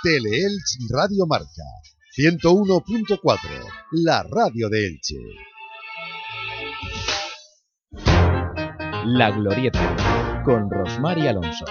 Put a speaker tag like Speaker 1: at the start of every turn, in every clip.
Speaker 1: Teleelch Radio Marca 101.4, la radio de Elche.
Speaker 2: La Glorieta, con Rosmar Alonso.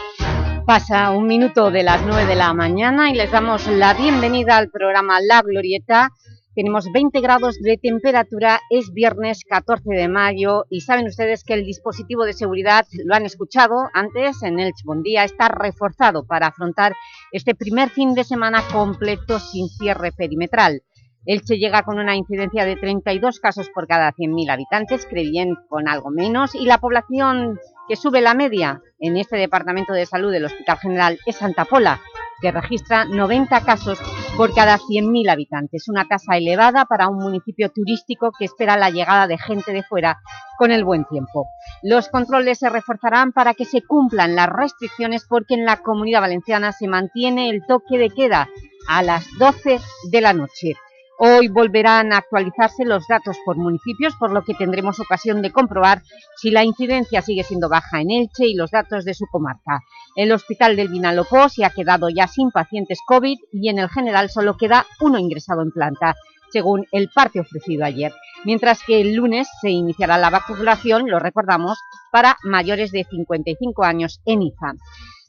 Speaker 3: Pasa un minuto de las 9 de la mañana y les damos la bienvenida al programa La Glorieta tenemos 20 grados de temperatura, es viernes 14 de mayo y saben ustedes que el dispositivo de seguridad, lo han escuchado antes en el Día, está reforzado para afrontar este primer fin de semana completo sin cierre perimetral. Elche llega con una incidencia de 32 casos por cada 100.000 habitantes, Crevillén con algo menos, y la población que sube la media en este Departamento de Salud del Hospital General es Santa Pola, que registra 90 casos por cada 100.000 habitantes, una tasa elevada para un municipio turístico que espera la llegada de gente de fuera con el buen tiempo. Los controles se reforzarán para que se cumplan las restricciones porque en la Comunidad Valenciana se mantiene el toque de queda a las 12 de la noche. Hoy volverán a actualizarse los datos por municipios, por lo que tendremos ocasión de comprobar si la incidencia sigue siendo baja en Elche y los datos de su comarca. El Hospital del Vinalopó se ha quedado ya sin pacientes COVID y en el general solo queda uno ingresado en planta, según el parte ofrecido ayer. Mientras que el lunes se iniciará la vacunación, lo recordamos, para mayores de 55 años en IFA.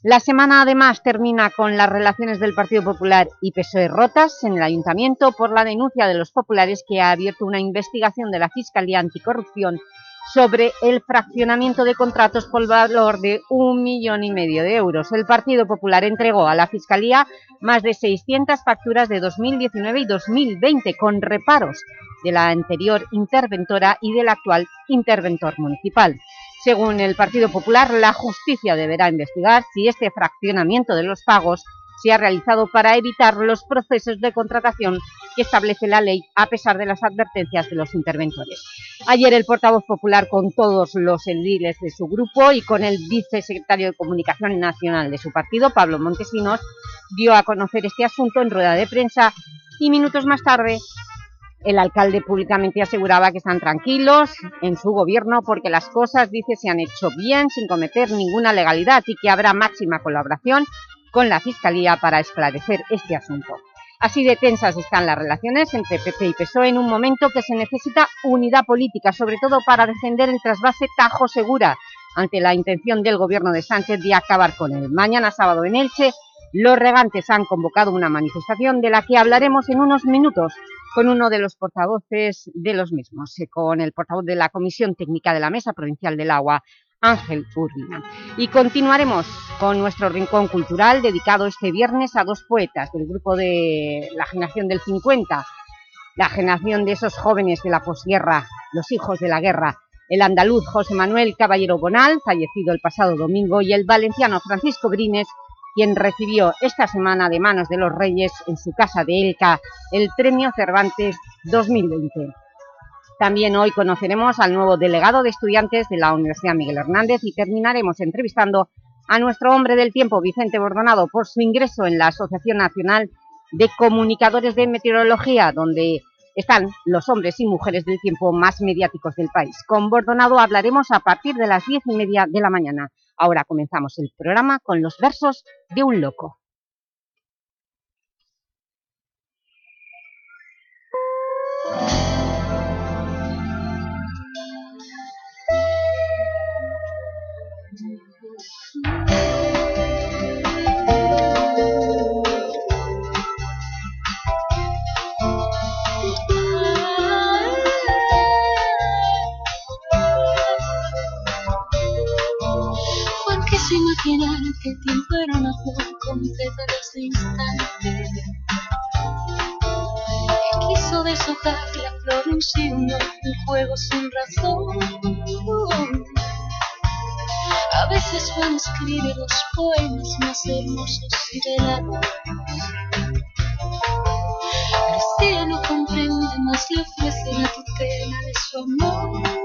Speaker 3: La semana además termina con las relaciones del Partido Popular y PSOE rotas en el Ayuntamiento por la denuncia de los populares que ha abierto una investigación de la Fiscalía Anticorrupción sobre el fraccionamiento de contratos por valor de un millón y medio de euros. El Partido Popular entregó a la Fiscalía más de 600 facturas de 2019 y 2020 con reparos de la anterior interventora y del actual interventor municipal. Según el Partido Popular, la justicia deberá investigar si este fraccionamiento de los pagos se ha realizado para evitar los procesos de contratación que establece la ley a pesar de las advertencias de los interventores. Ayer el portavoz popular con todos los ediles de su grupo y con el vicesecretario de Comunicación Nacional de su partido, Pablo Montesinos, dio a conocer este asunto en rueda de prensa y minutos más tarde el alcalde públicamente aseguraba que están tranquilos en su gobierno porque las cosas, dice, se han hecho bien sin cometer ninguna legalidad y que habrá máxima colaboración con la Fiscalía para esclarecer este asunto. Así de tensas están las relaciones entre PP y PSOE en un momento que se necesita unidad política, sobre todo para defender el trasvase Tajo Segura, ante la intención del gobierno de Sánchez de acabar con él. Mañana sábado en Elche, los regantes han convocado una manifestación de la que hablaremos en unos minutos con uno de los portavoces de los mismos, eh, con el portavoz de la Comisión Técnica de la Mesa Provincial del Agua, Ángel Urbina. Y continuaremos con nuestro rincón cultural dedicado este viernes a dos poetas del grupo de la generación del 50, la generación de esos jóvenes de la posguerra, los hijos de la guerra, el andaluz José Manuel Caballero Bonal, fallecido el pasado domingo, y el valenciano Francisco Brines, quien recibió esta semana de manos de los Reyes en su casa de Elca el Premio Cervantes 2020. También hoy conoceremos al nuevo delegado de estudiantes de la Universidad Miguel Hernández y terminaremos entrevistando a nuestro hombre del tiempo, Vicente Bordonado, por su ingreso en la Asociación Nacional de Comunicadores de Meteorología, donde están los hombres y mujeres del tiempo más mediáticos del país. Con Bordonado hablaremos a partir de las diez y media de la mañana. Ahora comenzamos el programa con los versos de un loco.
Speaker 4: Imaginar que el tiempo era una flor completa de ese instante. Que quiso deshojar la flor un signo, un juego sin razón. A veces Juan escribe los poemas más hermosos y velados. Lucía no comprende más le ofrece la tutela de su amor.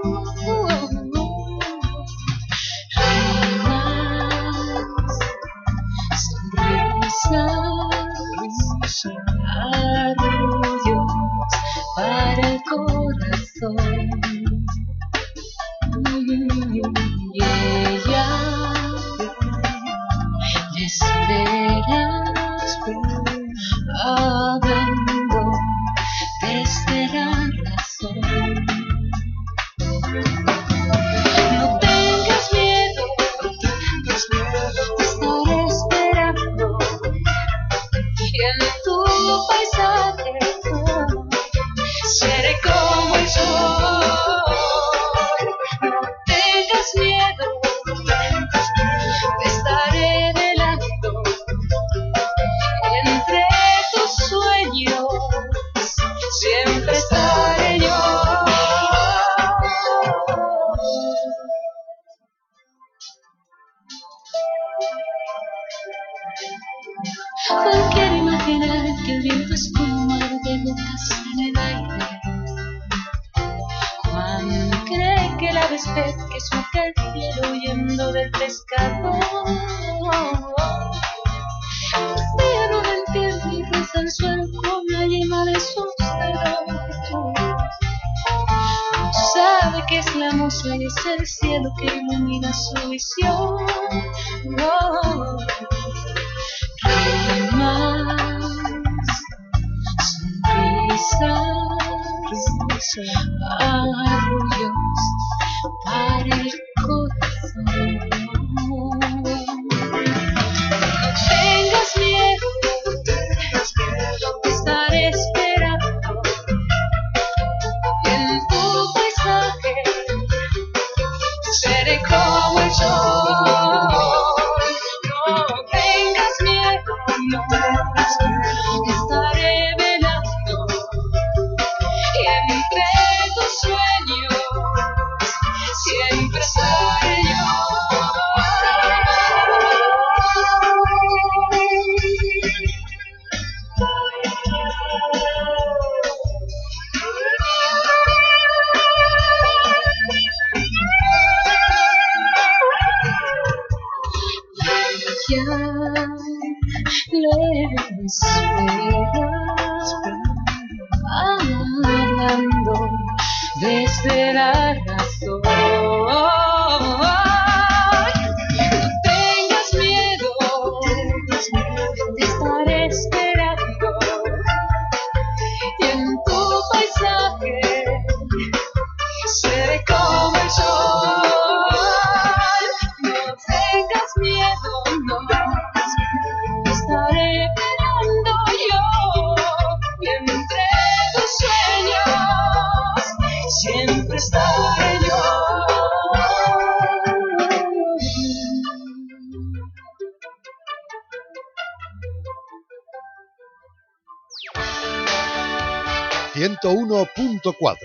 Speaker 1: ...101.4...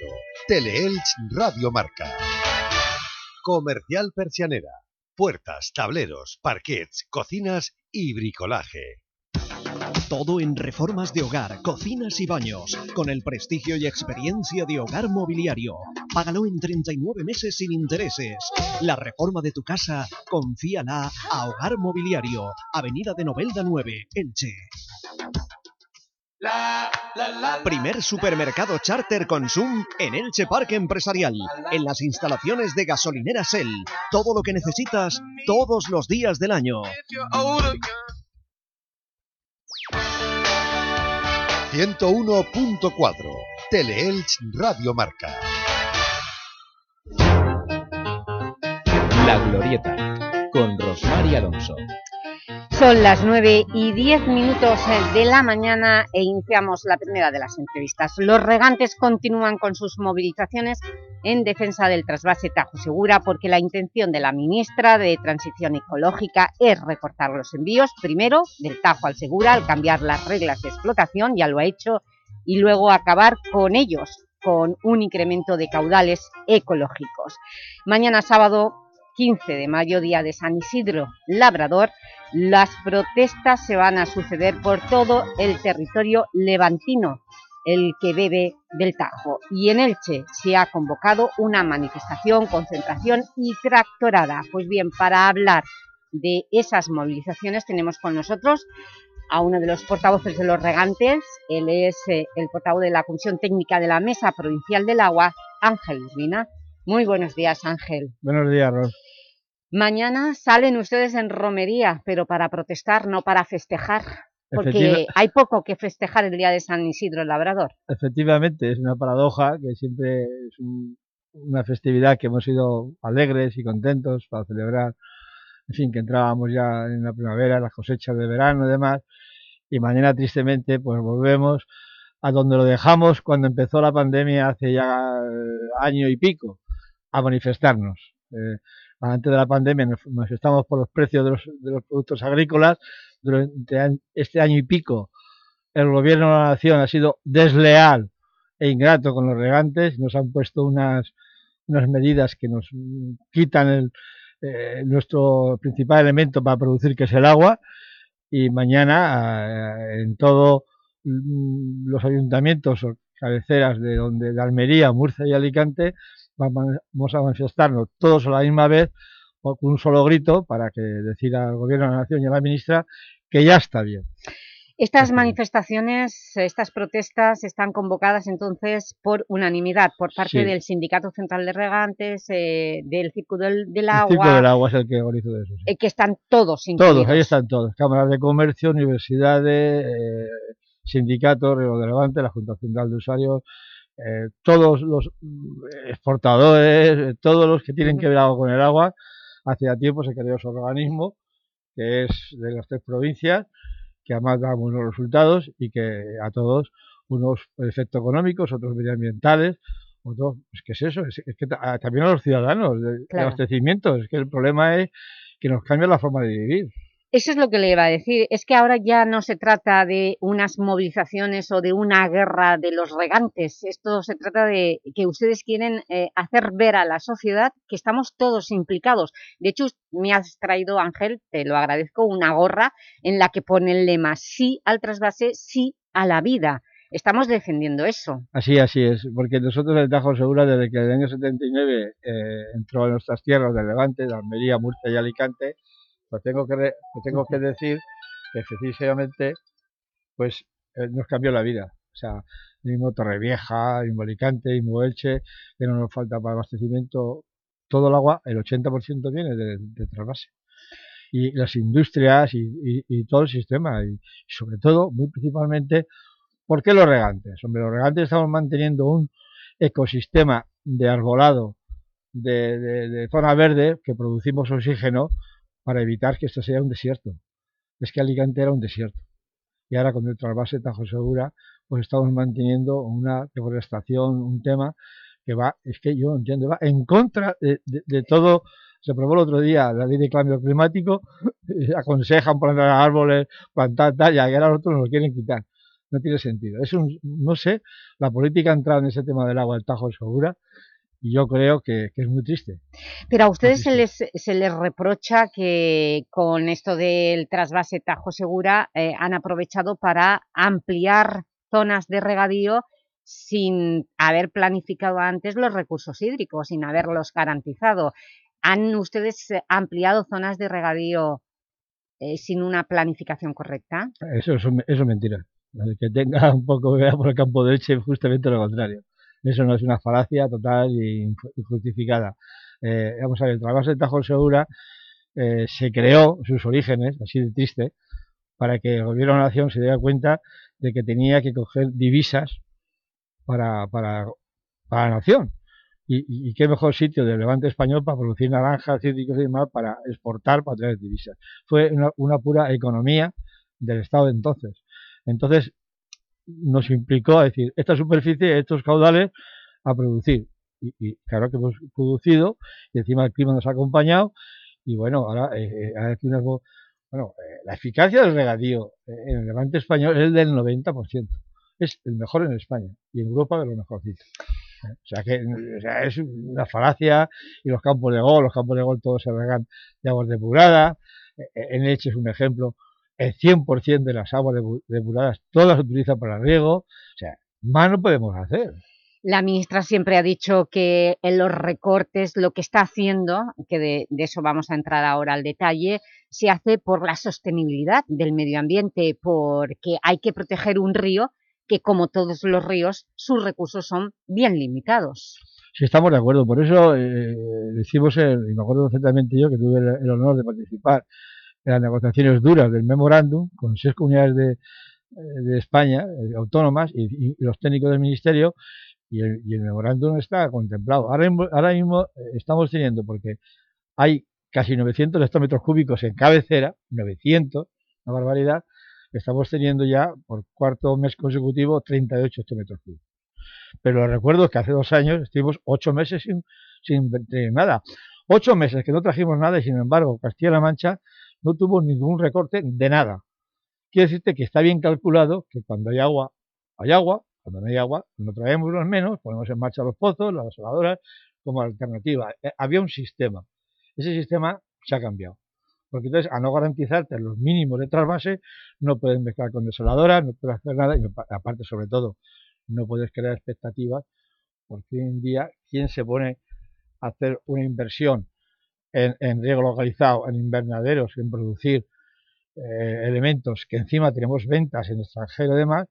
Speaker 1: Teleelch Radio Marca. Comercial Persianera. Puertas, tableros, parquets, cocinas y bricolaje.
Speaker 2: Todo en reformas de hogar, cocinas y baños, con el prestigio y experiencia de Hogar Mobiliario. Págalo en 39 meses sin intereses. La reforma de tu casa, confíala a Hogar Mobiliario, Avenida de Novelda 9, Elche. Primer supermercado charter Consum en Elche Parque Empresarial, en las instalaciones de gasolinera Shell. Todo lo que necesitas todos los días del año.
Speaker 1: 101.4 Teleelch Radio Marca.
Speaker 2: La Glorieta, con Rosmar y Alonso.
Speaker 3: Son las 9 y 10 minutos de la mañana e iniciamos la primera de las entrevistas. Los regantes continúan con sus movilizaciones en defensa del trasvase Tajo Segura porque la intención de la ministra de Transición Ecológica es recortar los envíos, primero del Tajo al Segura al cambiar las reglas de explotación, ya lo ha hecho, y luego acabar con ellos, con un incremento de caudales ecológicos. Mañana sábado 15 de mayo, día de San Isidro Labrador, las protestas se van a suceder por todo el territorio levantino, el que bebe del Tajo. Y en Elche se ha convocado una manifestación, concentración y tractorada. Pues bien, para hablar de esas movilizaciones tenemos con nosotros a uno de los portavoces de los regantes, él es eh, el portavoz de la Comisión Técnica de la Mesa Provincial del Agua, Ángel Urbina. Muy buenos días, Ángel.
Speaker 5: Buenos días, Ros.
Speaker 3: Mañana salen ustedes en romería, pero para protestar, no para festejar, porque hay poco que festejar el día de San Isidro el Labrador.
Speaker 5: Efectivamente, es una paradoja que siempre es un, una festividad que hemos sido alegres y contentos para celebrar, en fin, que entrábamos ya en la primavera, las cosechas de verano y demás, y mañana tristemente pues volvemos a donde lo dejamos cuando empezó la pandemia hace ya año y pico, a manifestarnos. Eh, antes de la pandemia nos manifestamos por los precios de los, de los productos agrícolas. Durante este año y pico el gobierno de la nación ha sido desleal e ingrato con los regantes. Nos han puesto unas, unas medidas que nos quitan el, eh, nuestro principal elemento para producir, que es el agua. y mañana en todos mm, los ayuntamientos o cabeceras de donde de Almería, Murcia y Alicante vamos a manifestarnos todos a la misma vez con un solo grito para que decida al Gobierno de la Nación y a la Ministra que ya está bien.
Speaker 3: Estas manifestaciones, estas protestas están convocadas entonces por unanimidad por parte del Sindicato Central de Regantes, eh, del Círculo del, Agua...
Speaker 5: El Círculo del Agua es el que organiza eso,
Speaker 3: sí. Eh, que están todos incluidos.
Speaker 5: Todos, ahí están todos. Cámaras de Comercio, universidades, eh, sindicatos, Río de Levante, la Junta Central de Usuarios, todos los exportadores, todos los que tienen que ver algo con el agua. Hace ya tiempo se creó ese organismo, que es de las tres provincias, que además da buenos resultados y que a todos unos efectos económicos, otros medioambientales, otros, es que es eso, es, que también a los ciudadanos, de, abastecimiento, es que el problema es que nos cambia la forma de vivir.
Speaker 3: Eso es lo que le iba a decir, es que ahora ya no se trata de unas movilizaciones o de una guerra de los regantes, esto se trata de que ustedes quieren eh, hacer ver a la sociedad que estamos todos implicados. De hecho, me has traído, Ángel, te lo agradezco, una gorra en la que pone el lema sí al trasvase, sí a la vida. Estamos defendiendo eso.
Speaker 5: Así, así es, porque nosotros el Tajo Segura, desde que el año 79 eh, entró a nuestras tierras de Levante, de Almería, Murcia y Alicante, pues tengo que, tengo que decir que efectivamente pues eh, nos cambió la vida. O sea, mismo Torrevieja, mismo Alicante, mismo Elche, que no nos falta para abastecimiento. Todo el agua, el 80% viene de, de trasvase. Y las industrias y, todo el sistema. Y sobre todo, muy principalmente, ¿por qué los regantes? Hombre, los regantes estamos manteniendo un ecosistema de arbolado, de, de zona verde, que producimos oxígeno, para evitar que esto sea un desierto. Es que Alicante era un desierto. Y ahora con el trasvase Tajo Segura, pues estamos manteniendo una deforestación, un tema que va, es que yo entiendo, va en contra de, todo, se aprobó el otro día la ley de cambio climático, aconsejan plantar árboles, plantar tal, y ahora otros nos lo quieren quitar. No tiene sentido. Es un, no sé, la política ha entrado en ese tema del agua del Tajo Segura y yo creo que, es muy triste.
Speaker 3: Pero a ustedes se les, se les reprocha que con esto del trasvase Tajo Segura eh, han aprovechado para ampliar zonas de regadío sin haber planificado antes los recursos hídricos, sin haberlos garantizado. ¿Han ustedes ampliado zonas de regadío eh, sin una planificación correcta?
Speaker 5: Eso, eso, es mentira. El que tenga un poco vea por el campo de leche, justamente lo contrario. Eso no es una falacia total y injustificada. Eh, vamos a ver, el trabajo de Tajo Segura eh, se creó, sus orígenes, así de triste, para que el gobierno de la nación se diera cuenta de que tenía que coger divisas para, para, para la nación. Y, qué mejor sitio del levante español para producir naranjas, cítricos y demás para exportar, para traer divisas. Fue una, pura economía del Estado entonces. Entonces, nos implicó a decir, esta superficie, estos caudales, a producir. Y, claro que hemos producido, y encima el clima nos ha acompañado, y bueno, ahora eh, eh aquí bueno, eh, la eficacia del regadío en el levante español es del 90%. Es el mejor en España y en Europa de lo mejorcito. O sea que es una falacia y los campos de gol, los campos de gol todos se regan de aguas depuradas. E, en Leche es un ejemplo el 100% de las aguas depuradas todas se utilizan para riego, o sea, más no podemos hacer.
Speaker 3: La ministra siempre ha dicho que en los recortes lo que está haciendo, que de, eso vamos a entrar ahora al detalle, se hace por la sostenibilidad del medio ambiente, porque hay que proteger un río que, como todos los ríos, sus recursos son bien limitados.
Speaker 5: Sí, estamos de acuerdo. Por eso eh, decimos, y me acuerdo perfectamente yo que tuve el honor de participar las negociaciones duras del memorándum con seis comunidades de, eh, España, eh, autónomas, y, los técnicos del Ministerio, y el, memorándum está contemplado. Ahora, mismo eh, estamos teniendo, porque hay casi 900 hectómetros cúbicos en cabecera, 900, una barbaridad, estamos teniendo ya por cuarto mes consecutivo 38 hectómetros cúbicos. Pero recuerdo que hace dos años estuvimos ocho meses sin, sin nada. Ocho meses que no trajimos nada y sin embargo Castilla-La Mancha no tuvo ningún recorte de nada. Quiere decirte que está bien calculado que cuando hay agua, hay agua, cuando no hay agua, no traemos los menos, ponemos en marcha los pozos, las desaladoras, como alternativa. Eh, había un sistema. Ese sistema se ha cambiado. Porque entonces, a no garantizarte los mínimos de trasvase, no puedes mezclar con desoladoras, no puedes hacer nada, y aparte, sobre todo, no puedes crear expectativas, porque hoy en día, ¿quién se pone a hacer una inversión en, en riego localizado, en invernaderos, en producir eh, elementos que encima tenemos ventas en extranjero y demás,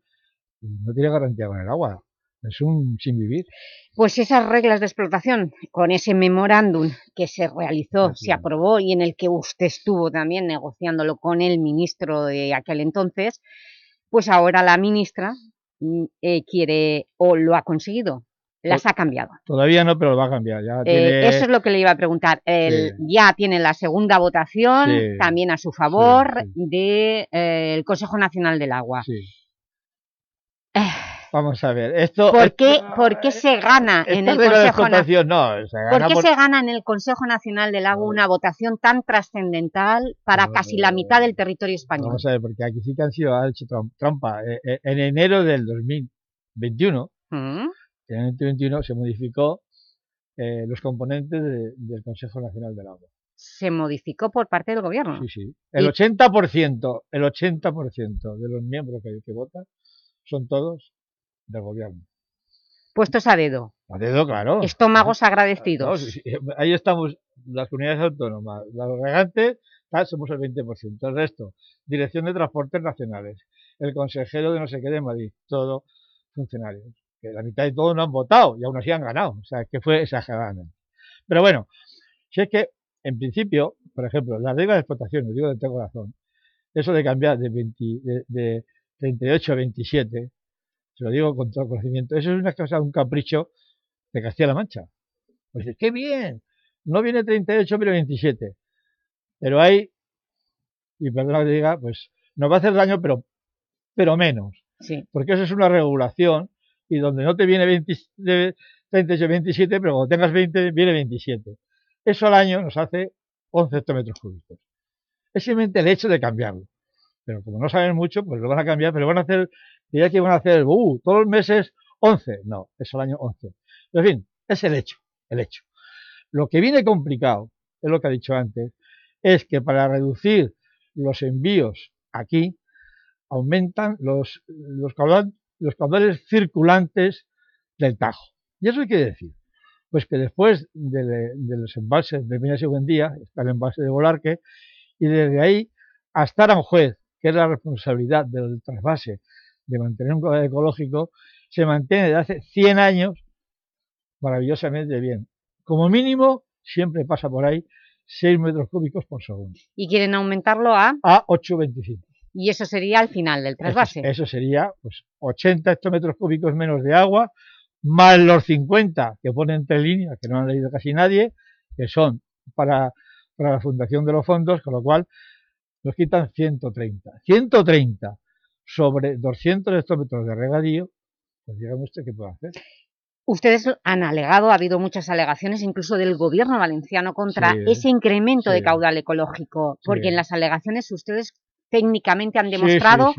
Speaker 5: no tiene garantía con el agua. Es un sin vivir.
Speaker 3: Pues esas reglas de explotación, con ese memorándum que se realizó, se aprobó y en el que usted estuvo también negociándolo con el ministro de aquel entonces, pues ahora la ministra mm, eh, quiere o lo ha conseguido las ha cambiado.
Speaker 5: Todavía no, pero lo va a cambiar.
Speaker 3: Eh, eso es lo que le iba a preguntar. Ya tiene la segunda votación, también a su favor, del de, eh, el Consejo Nacional del Agua.
Speaker 5: Eh, Vamos a ver, esto...
Speaker 3: ¿Por qué, ¿por qué se gana en el Consejo Nacional? ¿Por qué se gana en el Consejo Nacional del Agua una votación tan trascendental para casi la mitad del territorio español?
Speaker 5: Vamos a ver, porque aquí sí que han sido, ha hecho trampa. En enero del 2021, en el 2021 se modificó eh, los componentes del Consejo Nacional del Agua.
Speaker 3: ¿Se modificó por parte del gobierno?
Speaker 5: Sí, sí. El 80%, el 80% de los miembros que, que votan son todos del gobierno.
Speaker 3: Puestos a dedo.
Speaker 5: A dedo, claro.
Speaker 3: Estómagos agradecidos.
Speaker 5: Ahí estamos, las comunidades autónomas, los regantes, somos el 20%. El resto, Dirección de Transportes Nacionales, el consejero de no sé qué de Madrid, todo funcionarios que la mitad de todos no han votado y aún así han ganado. O sea, que fue exageradamente. Pero bueno, si es que, en principio, por ejemplo, la regla de explotación, lo digo de todo corazón, eso de cambiar de, 20, de, 38 a 27, se lo digo con todo conocimiento, eso es una cosa, un capricho de Castilla-La Mancha. Pues qué bien, no viene 38 pero 27. Pero hay, y perdona que diga, pues nos va a hacer daño, pero, pero menos.
Speaker 3: Sí.
Speaker 5: Porque eso es una regulación y donde no te viene 20, 38, 27, pero cuando tengas 20 viene 27. Eso al año nos hace 11 hectómetros cúbicos. Es simplemente el hecho de cambiarlo. Pero como no saben mucho, pues lo van a cambiar, pero van a hacer, diría que van a hacer, uh, todos los meses 11. No, es al año 11. Pero en fin, es el hecho, el hecho. Lo que viene complicado, es lo que ha dicho antes, es que para reducir los envíos aquí, aumentan los, los los caudales circulantes del Tajo. ¿Y eso qué quiere decir? Pues que después de, los embalses de Peña Día está el embalse de Volarque, y desde ahí hasta Aranjuez, que es la responsabilidad del trasvase de mantener un caudal ecológico, se mantiene desde hace 100 años maravillosamente bien. Como mínimo, siempre pasa por ahí 6 metros cúbicos por segundo.
Speaker 3: ¿Y quieren aumentarlo a?
Speaker 5: A 8,25.
Speaker 3: Y eso sería al final del trasvase.
Speaker 5: Eso, sería pues 80 hectómetros cúbicos menos de agua, más los 50 que ponen entre líneas, que no han leído casi nadie, que son para, para la fundación de los fondos, con lo cual nos quitan 130. 130 sobre 200 hectómetros de regadío, pues dígame usted qué puede hacer.
Speaker 3: Ustedes han alegado, ha habido muchas alegaciones incluso del gobierno valenciano contra ese incremento de caudal ecológico, porque en las alegaciones ustedes técnicamente han demostrado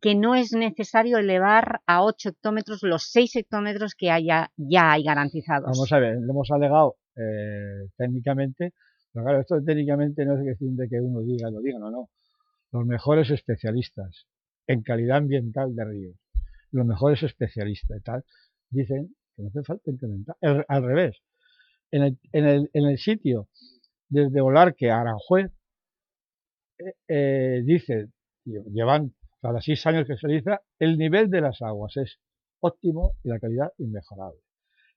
Speaker 3: que no es necesario elevar a 8 hectómetros los 6 hectómetros que haya, ya hay garantizados.
Speaker 5: Vamos a ver, lo hemos alegado eh, técnicamente, pero claro, esto técnicamente no es cuestión de que uno diga, lo diga, no, no. Los mejores especialistas en calidad ambiental de ríos, los mejores especialistas y tal, dicen que no hace falta incrementar. al revés, en el, en, el, en el sitio desde Olarque a Aranjuez eh, dice, llevan cada seis años que se realiza, el nivel de las aguas es óptimo y la calidad inmejorable.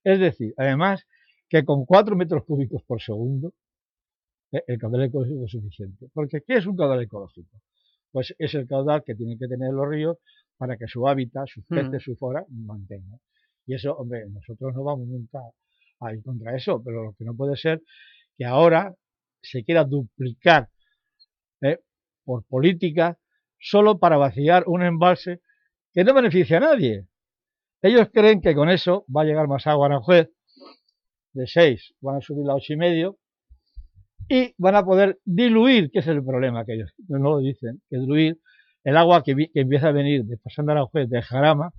Speaker 5: Es decir, además que con 4 metros cúbicos por segundo eh, el caudal ecológico es suficiente. Porque ¿qué es un caudal ecológico? Pues es el caudal que tienen que tener los ríos para que su hábitat, sus mm. peces, su flora mantengan. Y eso, hombre, nosotros no vamos nunca a ir contra eso, pero lo que no puede ser que ahora se quiera duplicar ¿eh? por política, solo para vaciar un embalse que no beneficia a nadie. Ellos creen que con eso va a llegar más agua a Aranjuez, de 6 van a subir a 8 y medio, y van a poder diluir, que es el problema que ellos no lo dicen, que diluir el agua que, empieza a venir de pasando Aranjuez de Jarama,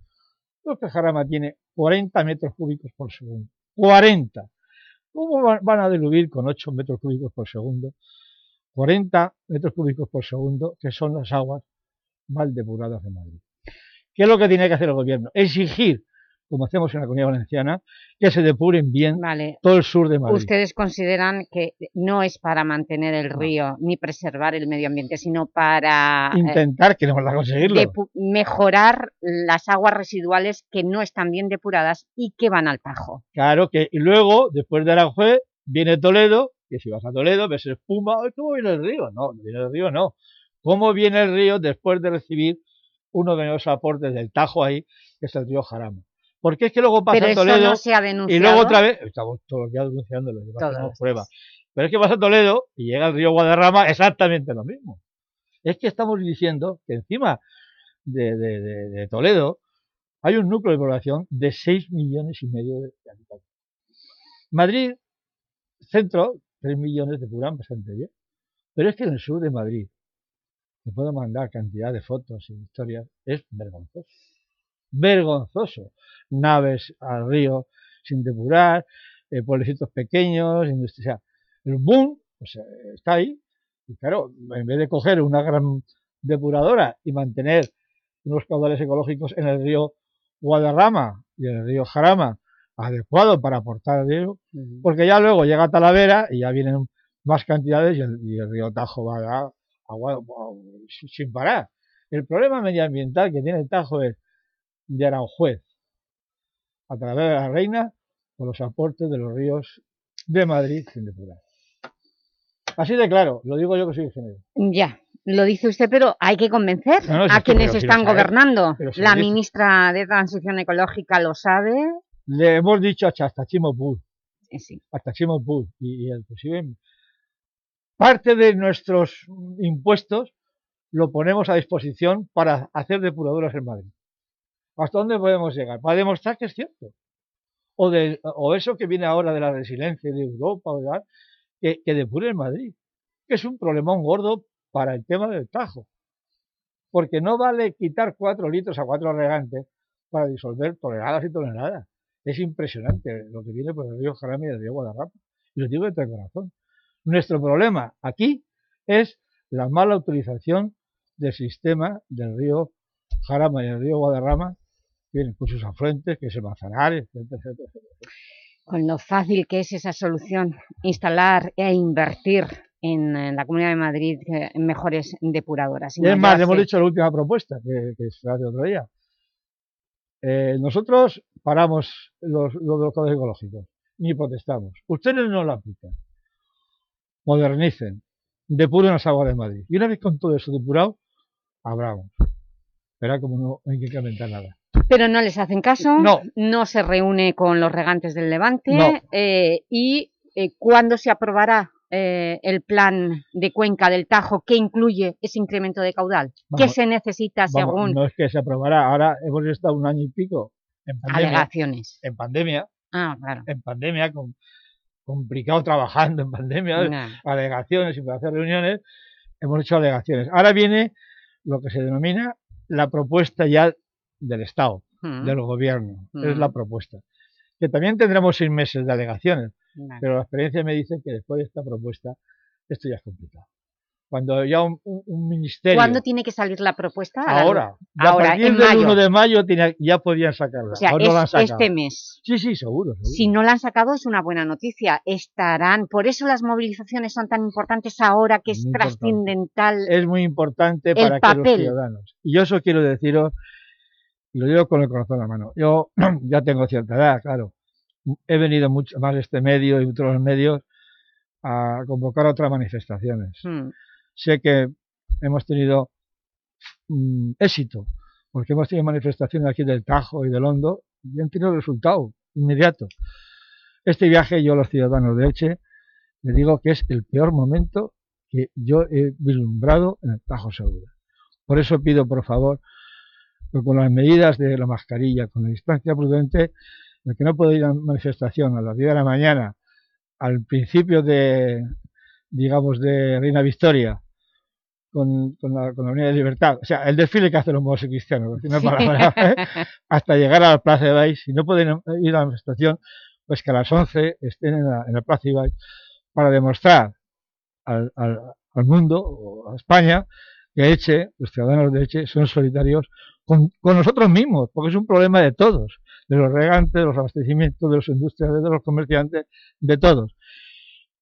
Speaker 5: porque Jarama tiene 40 metros cúbicos por segundo. 40. ¿Cómo van a diluir con 8 metros cúbicos por segundo 40 metros cúbicos por segundo, que son las aguas mal depuradas de Madrid. ¿Qué es lo que tiene que hacer el gobierno? Exigir como hacemos en la Comunidad Valenciana, que se depuren bien todo el sur de Madrid.
Speaker 3: Ustedes consideran que no es para mantener el río ni preservar el medio ambiente, sino para...
Speaker 5: Eh, Intentar, que no a conseguirlo.
Speaker 3: Mejorar las aguas residuales que no están bien depuradas y que van al Tajo.
Speaker 5: Claro, que y luego, después de Aranjuez, viene Toledo, que si vas a Toledo ves espuma, ¿cómo viene el río? No, viene el río no. ¿Cómo viene el río después de recibir uno de los aportes del Tajo ahí, que es el río Jarama? Porque es que luego pasa
Speaker 3: Pero
Speaker 5: Toledo
Speaker 3: no se ha denunciado.
Speaker 5: y luego otra vez, estamos todos los días denunciándolo, hacemos pruebas. Pero es que pasa Toledo y llega el río Guadarrama exactamente lo mismo. Es que estamos diciendo que encima de, Toledo hay un núcleo de población de 6 millones y medio de habitantes. Madrid, centro, 3 millones de Purán, bastante bien. Pero es que en el sur de Madrid, me puedo mandar cantidad de fotos y historias, es vergonzoso vergonzoso. Naves al río sin depurar, eh, pueblecitos pequeños, o sea, el boom eh, está ahí. Y claro, en vez de coger una gran depuradora y mantener unos caudales ecológicos en el río Guadarrama y en el río Jarama adecuado para aportar río, porque ya luego llega Talavera y ya vienen más cantidades y el, río Tajo va a agua sin parar. El problema medioambiental que tiene el Tajo es de Aranjuez, a través de la reina, con los aportes de los ríos de Madrid sin depurar. Así de claro, lo digo yo que soy ingeniero.
Speaker 3: Ya, lo dice usted, pero hay que convencer a quienes están gobernando. la ministra de Transición Ecológica lo sabe.
Speaker 5: Le hemos dicho hasta Chimopur. Sí. Hasta Chimopur. Y, y el posible... Parte de nuestros impuestos lo ponemos a disposición para hacer depuradoras en Madrid. ¿Hasta dónde podemos llegar? Para demostrar que es cierto. O, de, o eso que viene ahora de la resiliencia de Europa, ¿verdad? Que, que depure en Madrid, que es un problemón gordo para el tema del Tajo. Porque no vale quitar cuatro litros a cuatro regantes para disolver toneladas y toneladas. Es impresionante lo que viene por el río Jarama y el río Guadarrama. Y lo digo de todo corazón. Nuestro problema aquí es la mala utilización del sistema del río Jarama y el río Guadarrama tienen muchos afluentes, que es el Manzanares, etcétera,
Speaker 3: Con lo fácil que es esa solución, instalar e invertir en, la Comunidad de Madrid eh, mejores depuradoras.
Speaker 5: es más, hemos dicho la última propuesta, que, que se hace otro día. Eh, nosotros paramos los, los, ecológicos, ni protestamos. Ustedes no lo aplican. Modernicen, depuren las aguas de Madrid. Y una vez con todo eso depurado, hablamos. Verá como no hay que incrementar nada.
Speaker 3: Pero no les hacen caso, no, no se reúne con los regantes del Levante eh, y eh, ¿cuándo se aprobará eh, el plan de cuenca del Tajo que incluye ese incremento de caudal? ¿Qué se necesita según...?
Speaker 5: No es que se aprobará, ahora hemos estado un año y pico en pandemia.
Speaker 3: Alegaciones.
Speaker 5: En pandemia.
Speaker 3: Ah, claro.
Speaker 5: En pandemia, con, complicado trabajando en pandemia, alegaciones y para hacer reuniones, hemos hecho alegaciones. Ahora viene lo que se denomina la propuesta ya del Estado, mm. del gobierno. Es la mm. propuesta. Que también tendremos seis meses de alegaciones, pero la experiencia me dice que después de esta propuesta esto ya es complicado. Cuando ya un, ministerio...
Speaker 3: ¿Cuándo tiene que salir la propuesta?
Speaker 5: Ahora. a partir del 1 de mayo ya podían sacarla.
Speaker 3: O sea, este mes.
Speaker 5: Sí, sí, seguro,
Speaker 3: Si no la han sacado es una buena noticia. Estarán... Por eso las movilizaciones son tan importantes ahora que es, trascendental
Speaker 5: Es muy importante para que los ciudadanos. Y yo eso quiero deciros y lo digo con el corazón en la mano. Yo ya tengo cierta edad, claro. He venido mucho más este medio y otros medios a convocar otras manifestaciones. Hmm. Sé que hemos tenido mm, éxito, porque hemos tenido manifestaciones aquí del Tajo y del Hondo y han tenido resultado inmediato. Este viaje, yo los ciudadanos de Eche, le digo que es el peor momento que yo he vislumbrado en el Tajo Segura. Por eso pido, por favor, con las medidas de la mascarilla, con la distancia prudente, el que no puede ir a manifestación a las 10 de la mañana, al principio de, digamos, de Reina Victoria, con, la, con Unidad de Libertad, o sea, el desfile que hacen los modos cristianos, ¿eh? hasta llegar a la Plaza de Baix, si no pueden ir a la manifestación, pues que a las 11 estén en la, Plaza de Baix para demostrar al, al mundo o a España que Eche, los ciudadanos de Eche, son solitarios con, nosotros mismos, porque es un problema de todos, de los regantes, de los abastecimientos, de los industriales, de los comerciantes, de todos.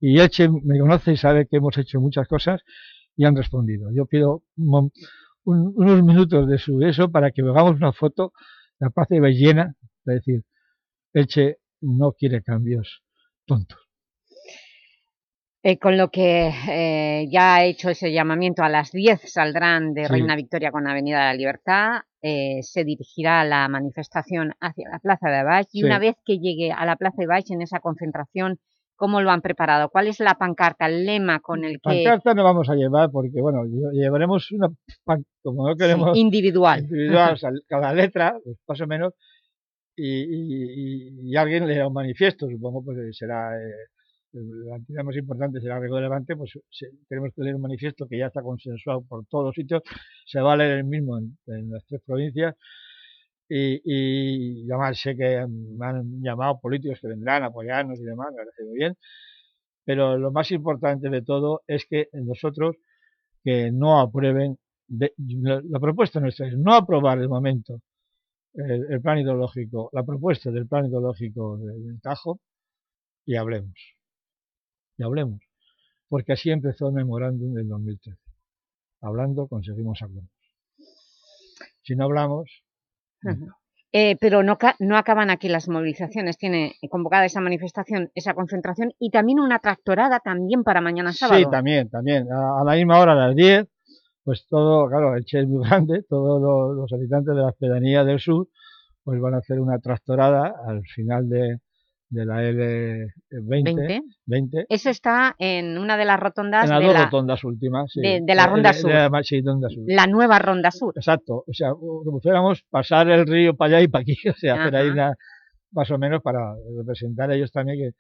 Speaker 5: Y Eche me conoce y sabe que hemos hecho muchas cosas y han respondido. Yo pido unos minutos de su eso para que hagamos una foto, la paz de llena, es decir, Eche no quiere cambios tontos.
Speaker 3: Eh, con lo que eh, ya ha hecho ese llamamiento a las 10 saldrán de Reina Victoria con Avenida de la Libertad, eh, se dirigirá la manifestación hacia la Plaza de Baix y una vez que llegue a la Plaza de Baix en esa concentración, ¿cómo lo han preparado? ¿Cuál es la pancarta, el lema con el que...?
Speaker 5: Pancarta no vamos a llevar porque, bueno, llevaremos una, como no queremos...
Speaker 3: individual.
Speaker 5: Individual, cada letra, pues, más o menos, y, y, alguien leerá un manifiesto, supongo, pues será la entidad más importante será Riego de Levante, pues tenemos que leer un manifiesto que ya está consensuado por todos los sitios, se va a leer el mismo en, las tres provincias y, y además sé que han llamado políticos que vendrán a apoyarnos y demás, me parece muy bien, pero lo más importante de todo es que nosotros que no aprueben, la, propuesta nuestra es no aprobar el momento el, plan ideológico, la propuesta del plan ideológico del Tajo y hablemos y hablemos, porque así empezó el memorándum del 2013. Hablando conseguimos acuerdos. Si no hablamos...
Speaker 3: Eh, pero no, no acaban aquí las movilizaciones, tiene convocada esa manifestación, esa concentración y también una tractorada también para mañana sábado.
Speaker 5: Sí, también, también. A, la misma hora, a las 10, pues todo, claro, el Che es muy grande, todos los, habitantes de las pedanías del sur pues van a hacer una tractorada al final de, de la L20. 20.
Speaker 3: Eso está en una de las rotondas.
Speaker 5: En las dos rotondas últimas, sí.
Speaker 3: de, la Ronda Sur. la, nueva Ronda Sur.
Speaker 5: Exacto. O sea, como fuéramos pasar el río para allá y para aquí. O sea, hacer ahí una, más o menos para representar a ellos también que.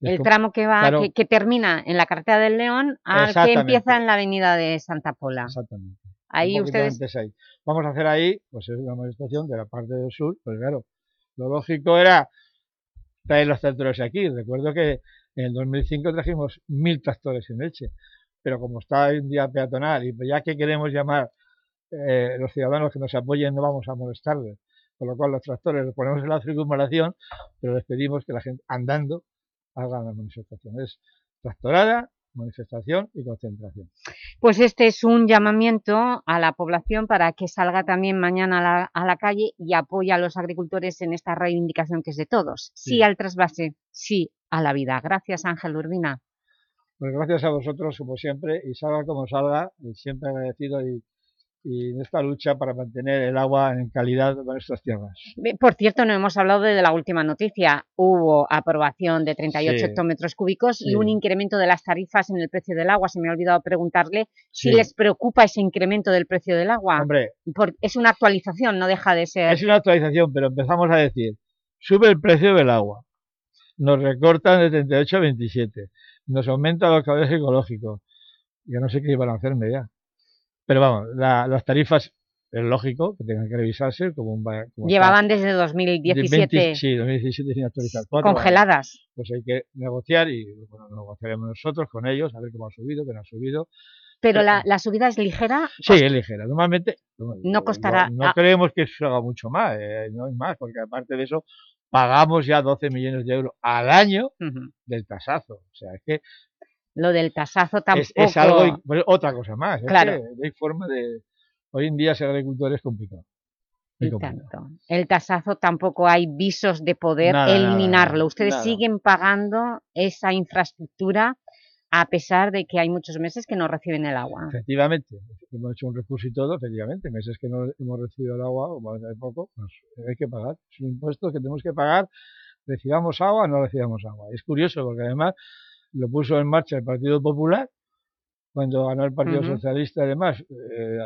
Speaker 3: El tramo que va, que, termina en la carretera del León al que empieza en la avenida de Santa Pola.
Speaker 5: Exactamente.
Speaker 3: Ahí ustedes...
Speaker 5: Ahí. Vamos a hacer ahí, pues es una manifestación de la parte del sur, pues claro, lo lógico era traer los tractores aquí. Recuerdo que en el 2005 trajimos mil tractores en leche, pero como está un día peatonal y ya que queremos llamar eh, los ciudadanos que nos apoyen, no vamos a molestarles. Con lo cual los tractores los ponemos en la circunvalación, pero les pedimos que la gente andando haga la manifestación. Es tractorada, manifestación y concentración.
Speaker 3: Pues este es un llamamiento a la población para que salga también mañana a la, calle y apoye a los agricultores en esta reivindicación que es de todos. Sí, al trasvase, sí a la vida. Gracias Ángel Urbina.
Speaker 5: Pues gracias a vosotros como siempre y salga como salga, siempre agradecido y y en esta lucha para mantener el agua en calidad de nuestras tierras.
Speaker 3: Por cierto, no hemos hablado de la última noticia. Hubo aprobación de 38 hectómetros cúbicos y un incremento de las tarifas en el precio del agua. Se me ha olvidado preguntarle si les preocupa ese incremento del precio del agua.
Speaker 5: Hombre,
Speaker 3: es una actualización, no deja de ser...
Speaker 5: Es una actualización, pero empezamos a decir, sube el precio del agua, nos recortan de 38 a 27, nos aumenta los cables ecológicos. Yo no sé qué iban a hacerme ya. Pero vamos, las tarifas es lógico que tengan que revisarse. como,
Speaker 3: un, Llevaban desde 2017.
Speaker 5: sí, 2017 sin actualizar.
Speaker 3: congeladas.
Speaker 5: pues hay que negociar y bueno, negociaremos nosotros con ellos a ver cómo ha subido, qué no ha subido.
Speaker 3: ¿Pero la, la subida es ligera?
Speaker 5: Sí, es ligera. Normalmente
Speaker 3: no costará...
Speaker 5: No, creemos que eso haga mucho más, eh, no hay más, porque aparte de eso pagamos ya 12 millones de euros al año del tasazo. O sea, es que
Speaker 3: lo del tasazo tampoco...
Speaker 5: Es, algo, pues, otra cosa más.
Speaker 3: Claro.
Speaker 5: hay forma de... Hoy en día ser agricultor es complicado.
Speaker 3: El tasazo tampoco hay visos de poder eliminarlo. Ustedes siguen pagando esa infraestructura a pesar de que hay muchos meses que no reciben el agua.
Speaker 5: Efectivamente, hemos hecho un recurso y todo, efectivamente, meses que no hemos recibido el agua, o más de poco, pues hay que pagar. Es un impuesto que tenemos que pagar, recibamos agua o no recibamos agua. Es curioso porque además lo puso en marcha el Partido Popular, cuando ganó el Partido Socialista además, eh,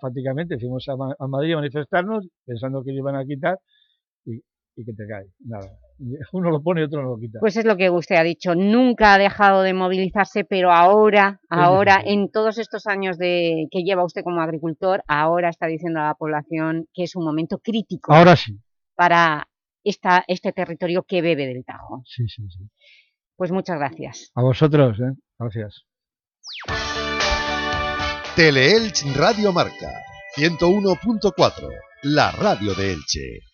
Speaker 5: prácticamente fuimos a, Madrid a manifestarnos pensando que le iban a quitar y, que te cae, nada. Uno lo pone y otro no lo quita.
Speaker 3: Pues es lo que usted ha dicho, nunca ha dejado de movilizarse, pero ahora, ahora, en todos estos años de, que lleva usted como agricultor, ahora está diciendo a la población que es un momento crítico.
Speaker 5: Ahora sí.
Speaker 3: Para esta, este territorio que bebe del Tajo.
Speaker 5: Sí, sí, sí.
Speaker 3: Pues muchas gracias.
Speaker 5: A vosotros, ¿eh? Gracias.
Speaker 1: Teleelch Radio Marca 101.4, la radio de Elche.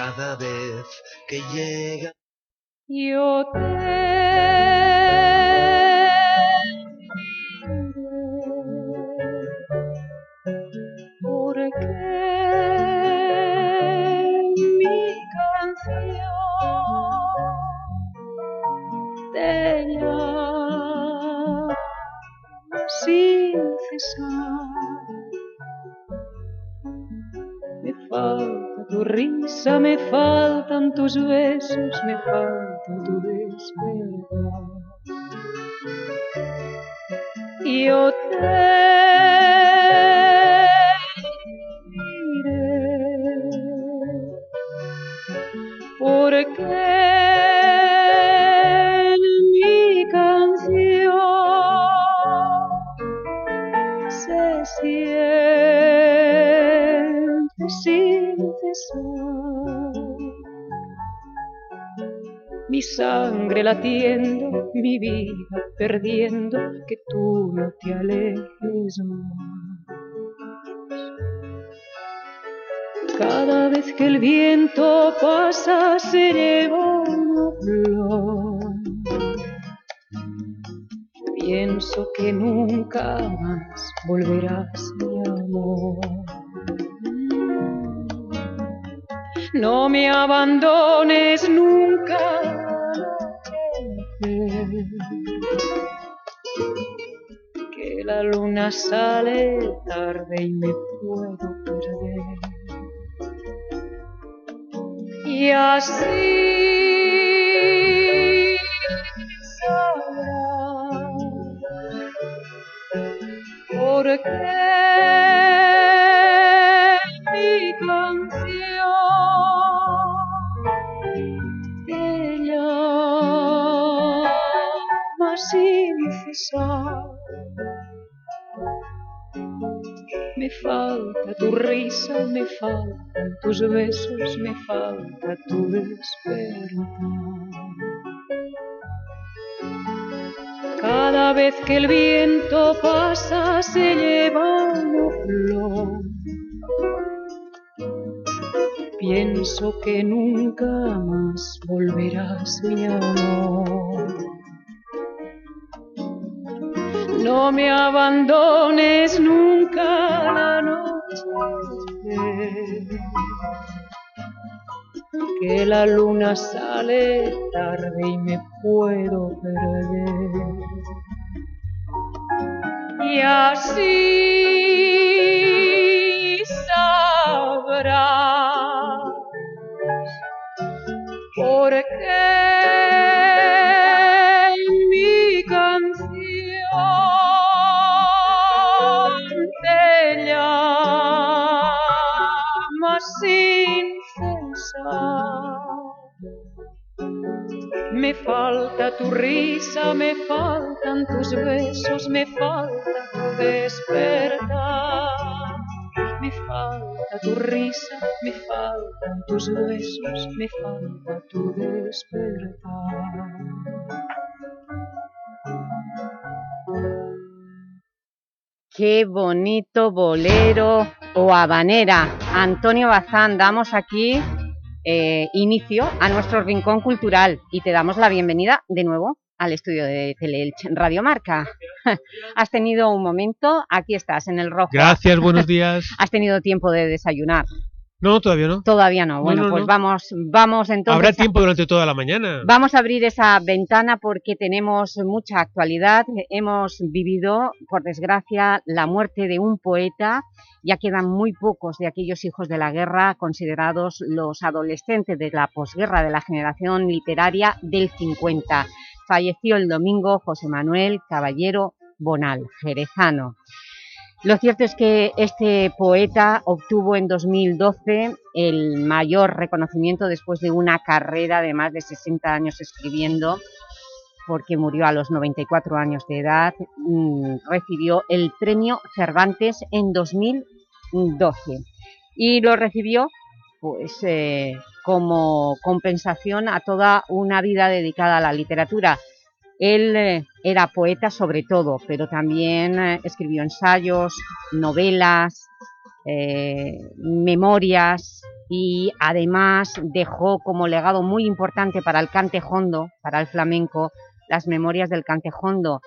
Speaker 6: Cada vez que llega
Speaker 4: yo te porque mi canción te llama sin cesar. Falta tu risa, me faltan tus besos, me falta tu despertar. Yo te sangre latiendo, mi vida perdiendo, que tú no te alejes más. Cada vez que el viento pasa se lleva una flor. Pienso que nunca más volverás, mi amor. No me abandones nunca. La luna sale tarde y me puedo perder. Y así sabrás por qué falta tu risa, me faltan tus besos, me falta tu despertar. Cada vez que el viento pasa se lleva una flor. Pienso que nunca más volverás, mi amor. No me abandones nunca la noche. Que la luna sale tarde y me puedo perder. Y así sabrás por qué Me falta tu risa, me faltan tus besos, me falta tu despertar. Me falta tu risa, me faltan tus besos, me falta tu despertar.
Speaker 3: Qué bonito bolero o habanera. Antonio Bazán, damos aquí eh, inicio a nuestro rincón cultural y te damos la bienvenida de nuevo al estudio de Teleelch Radio Marca. Has tenido un momento, aquí estás, en el rojo.
Speaker 7: Gracias, buenos días.
Speaker 3: Has tenido tiempo de desayunar.
Speaker 7: No, todavía no.
Speaker 3: Todavía no. Bueno, pues vamos vamos entonces...
Speaker 7: Habrá tiempo durante toda la mañana.
Speaker 3: Vamos a abrir esa ventana porque tenemos mucha actualidad. Hemos vivido, por desgracia, la muerte de un poeta. Ya quedan muy pocos de aquellos hijos de la guerra considerados los adolescentes de la posguerra de la generación literaria del 50 falleció el domingo José Manuel Caballero Bonal, jerezano. Lo cierto es que este poeta obtuvo en 2012 el mayor reconocimiento después de una carrera de más de 60 años escribiendo, porque murió a los 94 años de edad, mm, recibió el premio Cervantes en 2012 y lo recibió pues eh, como compensación a toda una vida dedicada a la literatura. Él eh, era poeta sobre todo, pero también eh, escribió ensayos, novelas, memorias y además dejó como legado muy importante para el cantejondo, para el flamenco, las memorias del cantejondo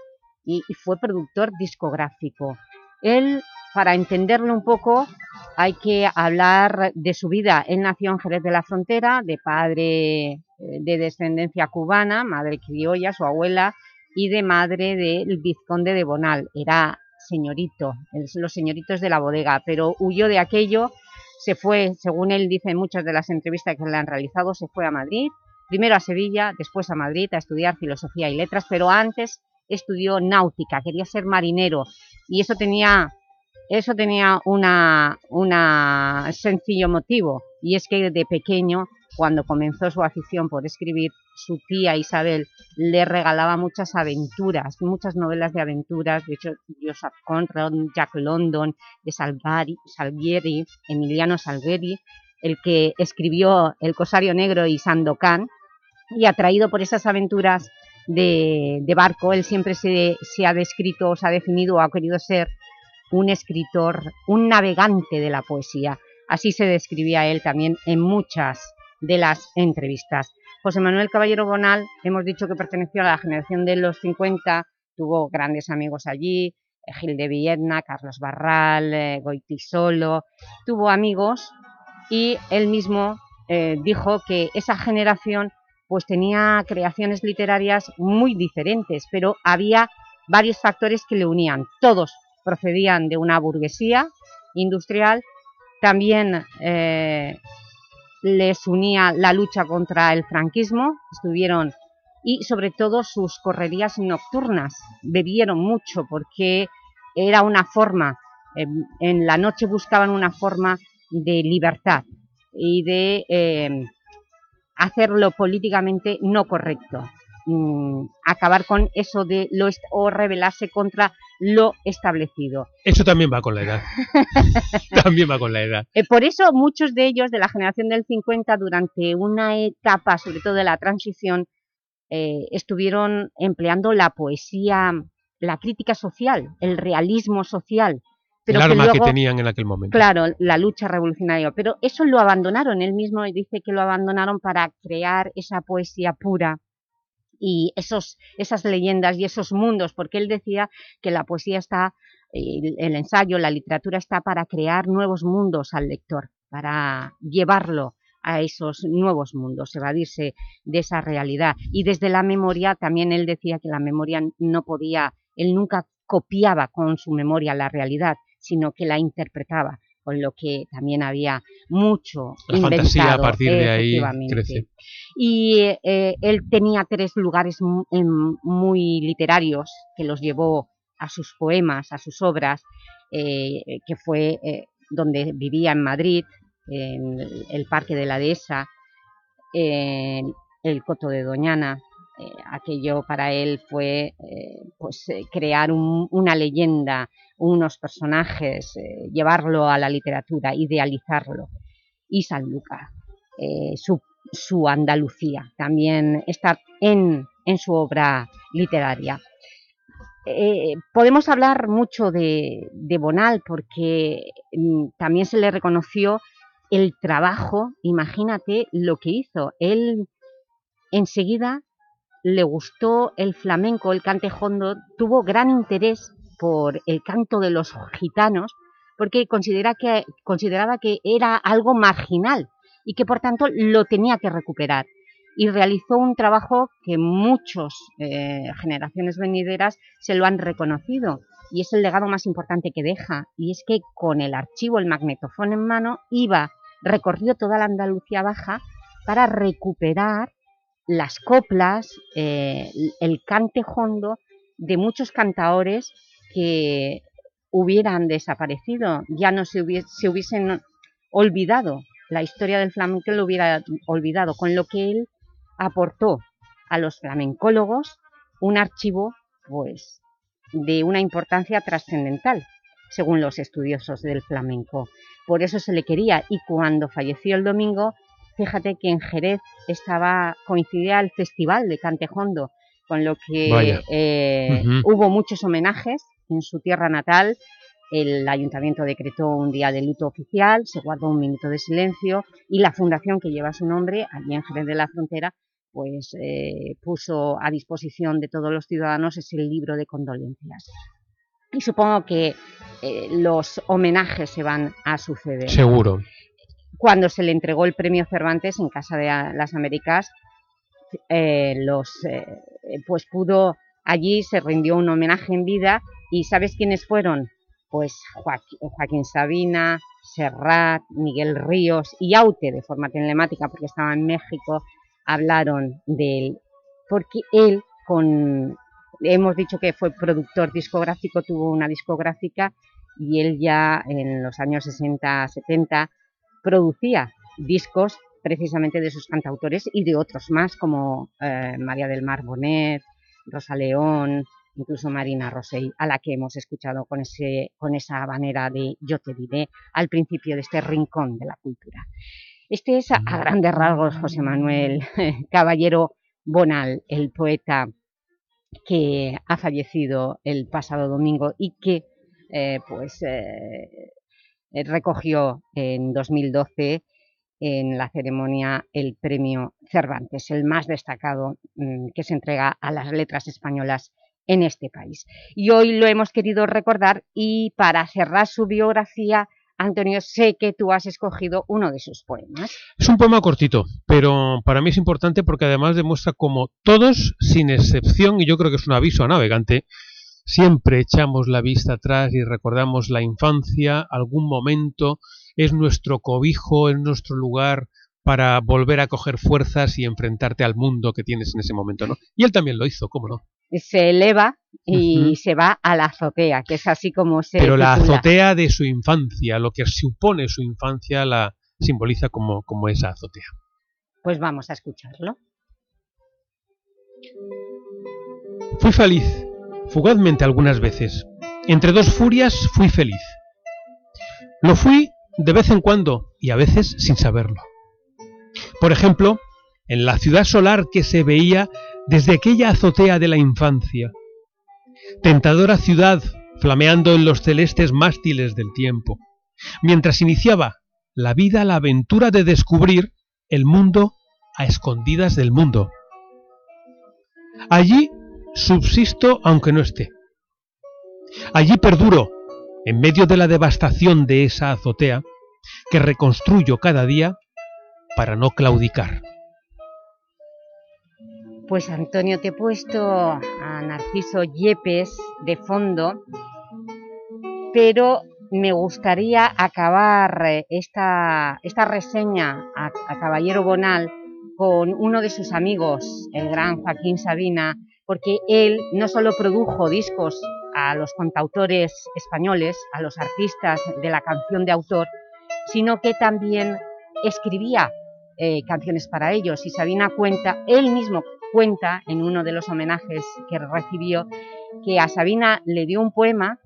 Speaker 3: y, y fue productor discográfico. Él para entenderlo un poco hay que hablar de su vida. Él nació en Jerez de la Frontera, de padre eh, de descendencia cubana, madre criolla, su abuela, y de madre del vizconde de Bonal. Era señorito, los señoritos de la bodega, pero huyó de aquello, se fue, según él dice en muchas de las entrevistas que le han realizado, se fue a Madrid, primero a Sevilla, después a Madrid a estudiar filosofía y letras, pero antes estudió náutica, quería ser marinero, y eso tenía eso tenía una, una sencillo motivo, y es que de pequeño, cuando comenzó su afición por escribir, su tía Isabel le regalaba muchas aventuras, muchas novelas de aventuras, de hecho Joseph Conrad, Jack London, de Salvari, Salvieri, Emiliano Salvieri, el que escribió El Cosario Negro y Sandokan, y atraído por esas aventuras de, barco, él siempre se, se ha descrito, se ha definido o ha querido ser un escritor, un navegante de la poesía. Así se describía él también en muchas de las entrevistas. José Manuel Caballero Bonal, hemos dicho que perteneció a la generación de los 50, tuvo grandes amigos allí, eh, Gil de Villedna, Carlos Barral, eh, Goiti Solo, tuvo amigos y él mismo eh, dijo que esa generación pues tenía creaciones literarias muy diferentes, pero había varios factores que le unían. Todos procedían de una burguesía industrial, también les unía la lucha contra el franquismo, estuvieron y sobre todo sus correrías nocturnas, bebieron mucho porque era una forma, en la noche buscaban una forma de libertad y de eh, hacerlo políticamente no correcto. Mm, acabar con eso de lo o rebelarse contra lo establecido.
Speaker 7: Eso también va con la edad. también va con la edad.
Speaker 3: Eh, por eso muchos de ellos de la generación del 50 durante una etapa, sobre todo de la transición, eh, estuvieron empleando la poesía, la crítica social, el realismo social.
Speaker 7: Pero el arma que, tenían en aquel momento.
Speaker 3: Claro, la lucha revolucionaria. Pero eso lo abandonaron, él mismo dice que lo abandonaron para crear esa poesía pura, y esos, esas leyendas y esos mundos, porque él decía que la poesía está, el, ensayo, la literatura está para crear nuevos mundos al lector, para llevarlo a esos nuevos mundos, evadirse de esa realidad. Y desde la memoria, también él decía que la memoria no podía, él nunca copiaba con su memoria la realidad, sino que la interpretaba con lo que también había mucho
Speaker 7: La fantasía a partir de ahí crece.
Speaker 3: Y eh, él tenía tres lugares muy literarios que los llevó a sus poemas, a sus obras, eh, que fue eh, donde vivía en Madrid, en el Parque de la Dehesa, en el Coto de Doñana, aquello para él fue pues, crear una leyenda unos personajes, eh, llevarlo a la literatura, idealizarlo. Y San Luca, eh, su, Andalucía, también está en, su obra literaria. Eh, podemos hablar mucho de, Bonal porque mm, también se le reconoció el trabajo, imagínate lo que hizo. Él enseguida le gustó el flamenco, el cantejondo, tuvo gran interés por el canto de los gitanos, porque considera que, consideraba que era algo marginal y que por tanto lo tenía que recuperar. Y realizó un trabajo que muchas eh, generaciones venideras se lo han reconocido y es el legado más importante que deja, y es que con el archivo, el magnetofón en mano, iba, recorrió toda la Andalucía Baja para recuperar las coplas, eh, el cante hondo de muchos cantaores que hubieran desaparecido, ya no se, se hubiesen olvidado, la historia del flamenco lo hubiera olvidado, con lo que él aportó a los flamencólogos un archivo pues de una importancia trascendental, según los estudiosos del flamenco. Por eso se le quería y cuando falleció el domingo, fíjate que en Jerez estaba coincidía el Festival de Cantejondo, con lo que eh, hubo muchos homenajes en su tierra natal, el ayuntamiento decretó un día de luto oficial, se guardó un minuto de silencio y la fundación que lleva su nombre, allí en Jerez de la Frontera, pues eh, puso a disposición de todos los ciudadanos ese libro de condolencias. Y supongo que eh, los homenajes se van a suceder.
Speaker 7: Seguro.
Speaker 3: Cuando se le entregó el premio Cervantes en Casa de las Américas, eh, los, pues pudo, allí se rindió un homenaje en vida y ¿sabes quiénes fueron? Pues Joaquín, Sabina, Serrat, Miguel Ríos y Aute de forma telemática porque estaba en México, hablaron de él, porque él, con, hemos dicho que fue productor discográfico, tuvo una discográfica y él ya en los años 60-70 producía discos precisamente de sus cantautores y de otros más como eh, María del Mar Bonet, Rosa León, incluso Marina Rosell, a la que hemos escuchado con, ese, con esa manera de Yo te diré al principio de este rincón de la cultura. Este es a, grandes rasgos José Manuel Caballero Bonal, el poeta que ha fallecido el pasado domingo y que eh, pues, eh, recogió en 2012 en la ceremonia el premio Cervantes, el más destacado mm, que se entrega a las letras españolas en este país. Y hoy lo hemos querido recordar y para cerrar su biografía Antonio, sé que tú has escogido uno de sus poemas.
Speaker 7: Es un poema cortito, pero para mí es importante porque además demuestra como todos, sin excepción, y yo creo que es un aviso a navegante, siempre echamos la vista atrás y recordamos la infancia, algún momento, es nuestro cobijo, es nuestro lugar para volver a coger fuerzas y enfrentarte al mundo que tienes en ese momento, ¿no? Y él también lo hizo, ¿cómo no?
Speaker 3: se eleva y se va a la azotea, que es así como se
Speaker 7: Pero la azotea de su infancia, lo que supone su infancia, la simboliza como, como esa azotea.
Speaker 3: Pues vamos a escucharlo.
Speaker 7: Fui feliz, fugazmente algunas veces. Entre dos furias fui feliz. Lo fui de vez en cuando y a veces sin saberlo. Por ejemplo, en la ciudad solar que se veía desde aquella azotea de la infancia, tentadora ciudad flameando en los celestes mástiles del tiempo, mientras iniciaba la vida la aventura de descubrir el mundo a escondidas del mundo. Allí subsisto aunque no esté. Allí perduro, en medio de la devastación de esa azotea, que reconstruyo cada día para no claudicar.
Speaker 3: Pues Antonio, te he puesto a Narciso Yepes de fondo, pero me gustaría acabar eh, esta, esta reseña a, Caballero Bonal con uno de sus amigos, el gran Joaquín Sabina, porque él no solo produjo discos a los contautores españoles, a los artistas de la canción de autor, sino que también escribía eh, canciones para ellos y Sabina cuenta, él mismo cuenta en uno de los homenajes que recibió que a Sabina le dio un poema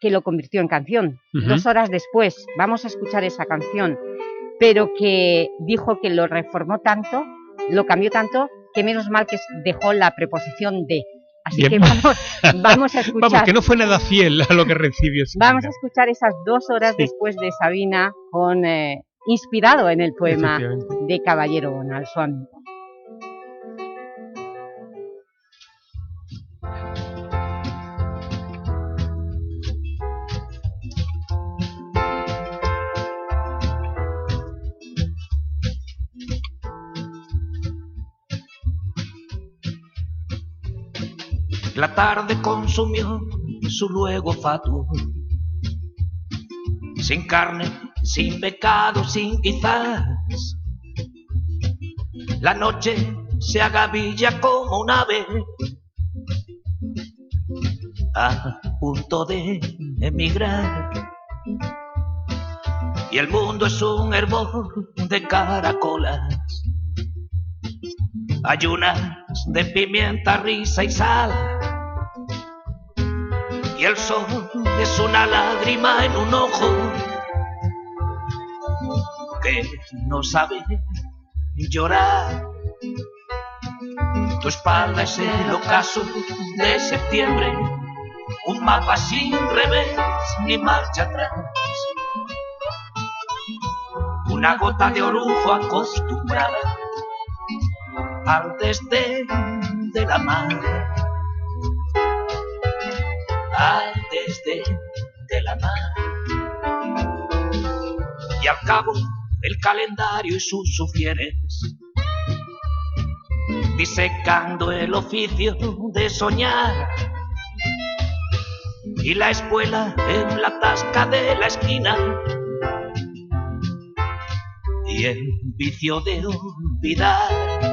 Speaker 3: que lo convirtió en canción. Dos horas después, vamos a escuchar esa canción, pero que dijo que lo reformó tanto, lo cambió tanto, que menos mal que dejó la preposición de. Así que vamos, a escuchar...
Speaker 7: Vamos, que no fue nada fiel a lo que recibió.
Speaker 3: Vamos a escuchar esas dos horas después de Sabina con, eh, inspirado en el poema de Caballero Bonal, su amigo.
Speaker 8: La tarde consumió su luego fatuo, sin carne, sin pecado, sin quizás. La noche se agavilla como un ave a punto de emigrar. Y el mundo es un hervor de caracolas, ayunas de pimienta, risa y sal y el sol es una lágrima en un ojo que no sabe llorar. Tu espalda es el ocaso de septiembre, un mapa sin revés ni marcha atrás. Una gota de orujo acostumbrada al desdén de la mar desde de la mar. Y al cabo el calendario y sus sufieres, disecando el oficio de soñar. Y la escuela en la tasca de la esquina. Y el vicio de olvidar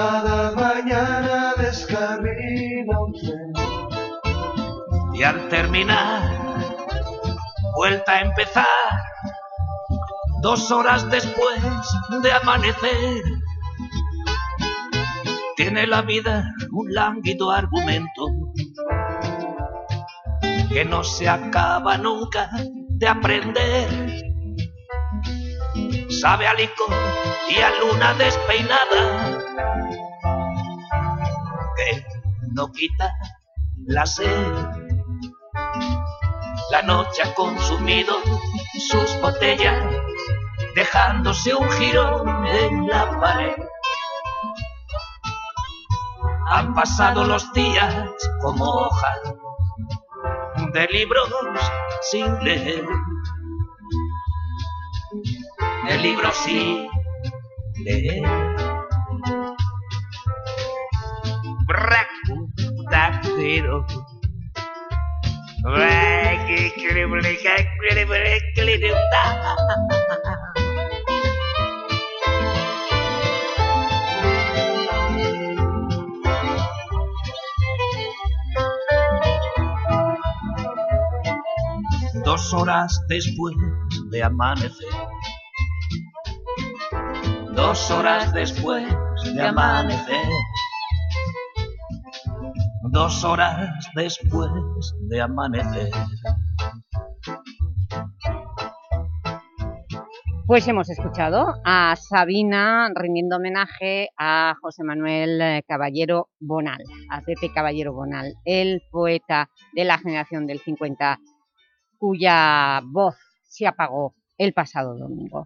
Speaker 6: Cada mañana descamina un tren.
Speaker 8: Y al terminar, vuelta a empezar, dos horas después de amanecer. Tiene la vida un lánguido argumento que no se acaba nunca de aprender. Sabe a licor y a luna despeinada no quita la sed. La noche ha consumido sus botellas, dejándose un giro en la pared. Han pasado los días como hojas de libros sin leer. El libro sin leer. Dos horas después de amanecer. Dos horas después de amanecer dos horas después de amanecer.
Speaker 3: Pues hemos escuchado a Sabina rindiendo homenaje a José Manuel eh, Caballero Bonal, a Pepe Caballero Bonal, el poeta de la generación del 50, cuya voz se apagó el pasado domingo.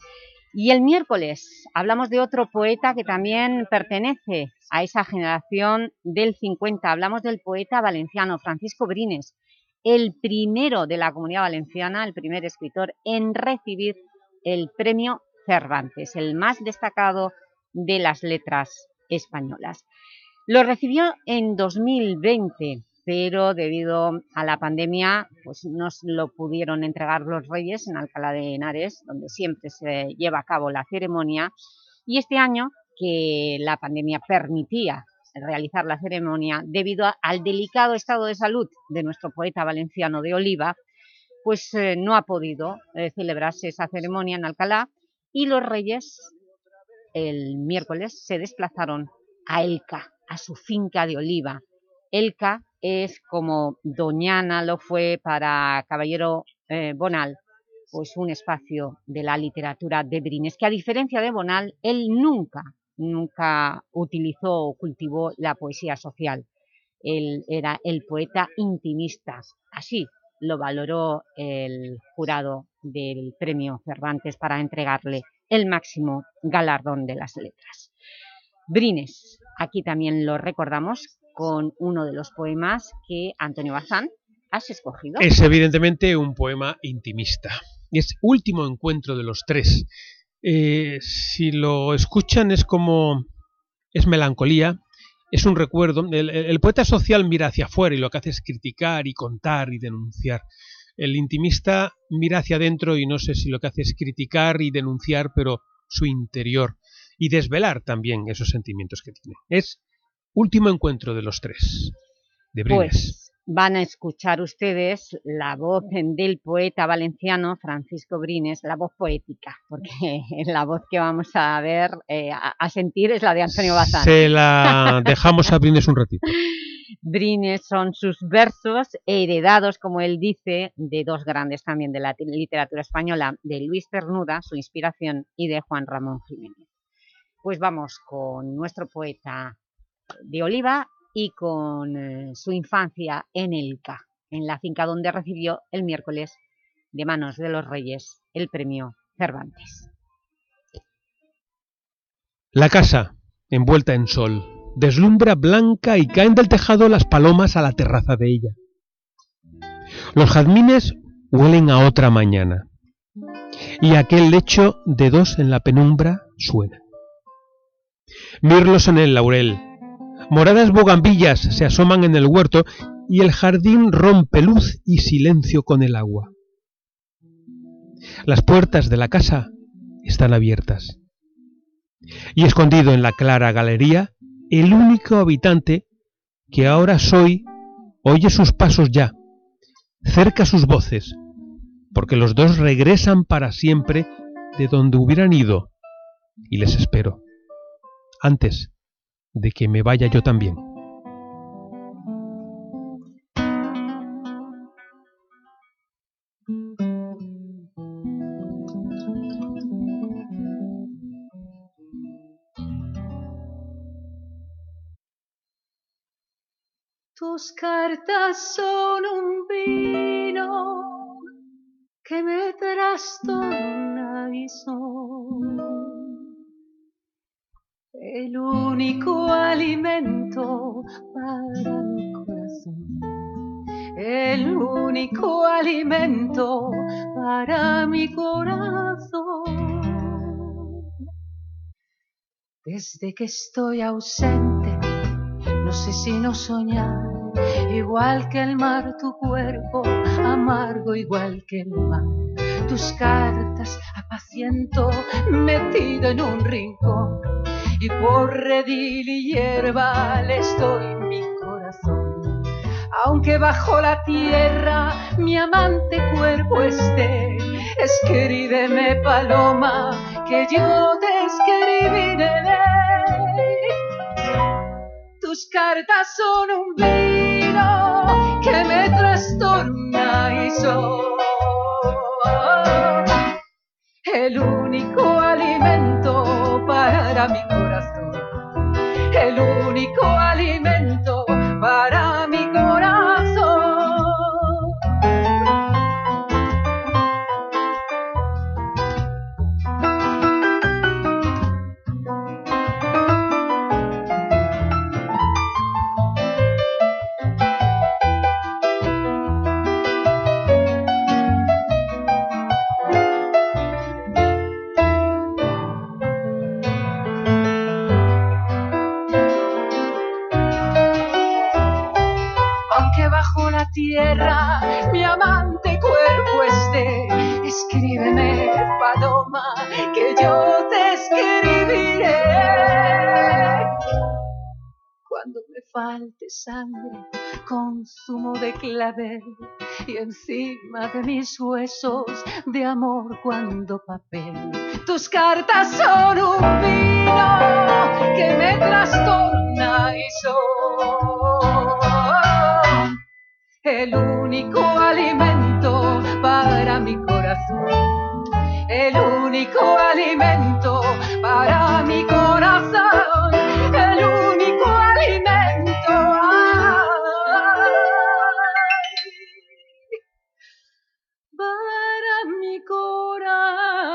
Speaker 3: Y el miércoles hablamos de otro poeta que también pertenece a esa generación del 50. Hablamos del poeta valenciano Francisco Brines, el primero de la Comunidad Valenciana, el primer escritor en recibir el premio Cervantes, el más destacado de las letras españolas. Lo recibió en 2020 pero debido a la pandemia pues nos lo pudieron entregar los reyes en Alcalá de Henares, donde siempre se lleva a cabo la ceremonia, y este año que la pandemia permitía realizar la ceremonia debido al delicado estado de salud de nuestro poeta valenciano de Oliva, pues eh, no ha podido eh, celebrarse esa ceremonia en Alcalá y los reyes el miércoles se desplazaron a Elca, a su finca de Oliva. Elca es como Doñana lo fue para Caballero eh, Bonal, pues un espacio de la literatura de Brines, que a diferencia de Bonal, él nunca, nunca utilizó o cultivó la poesía social. él era el poeta intimista. Así lo valoró el jurado del Premio Cervantes para entregarle el máximo galardón de las letras. Brines, aquí también lo recordamos con uno de los poemas que Antonio Bazán has escogido.
Speaker 7: Es evidentemente un poema intimista. Es último encuentro de los tres. Eh, si lo escuchan es como... es melancolía, es un recuerdo. El, poeta social mira hacia afuera y lo que hace es criticar y contar y denunciar. El intimista mira hacia adentro y no sé si lo que hace es criticar y denunciar, pero su interior. Y desvelar también esos sentimientos que tiene. Es último encuentro de los tres, de Brines.
Speaker 3: Pues van a escuchar ustedes la voz del poeta valenciano Francisco Brines, la voz poética, porque la voz que vamos a ver, eh, a, sentir es la de Antonio Bazán.
Speaker 7: Se la dejamos a Brines un ratito.
Speaker 3: Brines son sus versos heredados, como él dice, de dos grandes también de la literatura española, de Luis Cernuda, su inspiración, y de Juan Ramón Jiménez. Pues vamos con nuestro poeta de Oliva y con eh, su infancia en Elca, en la finca donde recibió el miércoles de manos de los reyes el premio Cervantes.
Speaker 7: La casa, envuelta en sol, deslumbra blanca y caen del tejado las palomas a la terraza de ella. Los jazmines huelen a otra mañana y aquel lecho de dos en la penumbra suena. Mirlos en el laurel, Moradas bogambillas se asoman en el huerto y el jardín rompe luz y silencio con el agua. Las puertas de la casa están abiertas. Y escondido en la clara galería, el único habitante que ahora soy oye sus pasos ya, cerca sus voces, porque los dos regresan para siempre de donde hubieran ido, y les espero. Antes de que me vaya yo también.
Speaker 4: Tus cartas son un vino que me trastorna y son el único alimento para mi corazón, el único alimento para mi corazón. Desde que estoy ausente, no sé si no soñar, igual que el mar, tu cuerpo amargo, igual que el mar. Tus cartas apaciento metido en un rincón y por redil y hierba le estoy mi corazón. Aunque bajo la tierra mi amante cuerpo esté, escríbeme paloma que yo te escribiré. Tus cartas son un vino que me trastorna y son el único alimento para mi corazón, el único mi amante cuerpo esté. Escríbeme, paloma, que yo te escribiré. Cuando me falte sangre, consumo de clavel y encima de mis huesos de amor cuando papel. Tus cartas son un vino que me trastorna y soy el único alimento para mi corazón, el único alimento para mi corazón, el único alimento. Para mi corazón.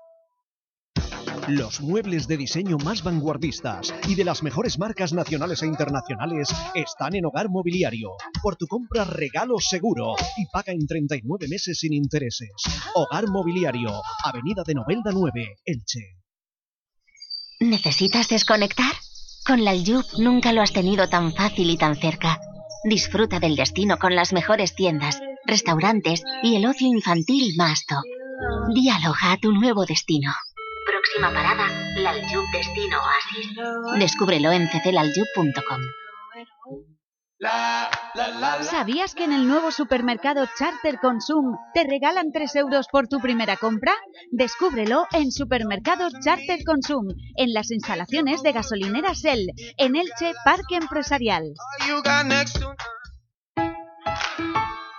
Speaker 2: Los muebles de diseño más vanguardistas y de las mejores marcas nacionales e internacionales están en Hogar Mobiliario. Por tu compra regalo seguro y paga en 39 meses sin intereses. Hogar Mobiliario, Avenida de Novelda 9, Elche.
Speaker 9: ¿Necesitas desconectar? Con la Aljub nunca lo has tenido tan fácil y tan cerca. Disfruta del destino con las mejores tiendas, restaurantes y el ocio infantil Masto. Dialoga a tu nuevo destino. Próxima parada, Laljub Destino Oasis. Descúbrelo en cclaljub.com.
Speaker 10: ¿Sabías que en el nuevo supermercado Charter Consum te regalan 3 euros por tu primera compra? Descúbrelo en Supermercados Charter Consum, en las instalaciones de gasolinera Shell, en Elche Parque Empresarial.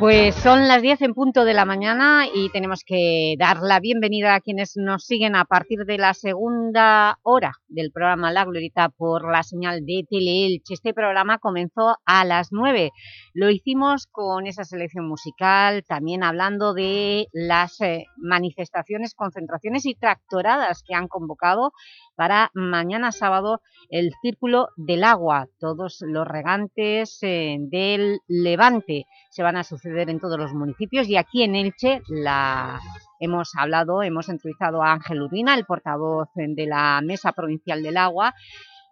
Speaker 3: Pues son las 10 en punto de la mañana y tenemos que dar la bienvenida a quienes nos siguen a partir de la segunda hora del programa La Glorita por la señal de Teleelche. Este programa comenzó a las 9. Lo hicimos con esa selección musical, también hablando de las eh, manifestaciones, concentraciones y tractoradas que han convocado para mañana sábado el Círculo del Agua. Todos los regantes eh, del Levante se van a suceder en todos los municipios y aquí en Elche la hemos hablado, hemos entrevistado a Ángel Urbina, el portavoz de la Mesa Provincial del Agua,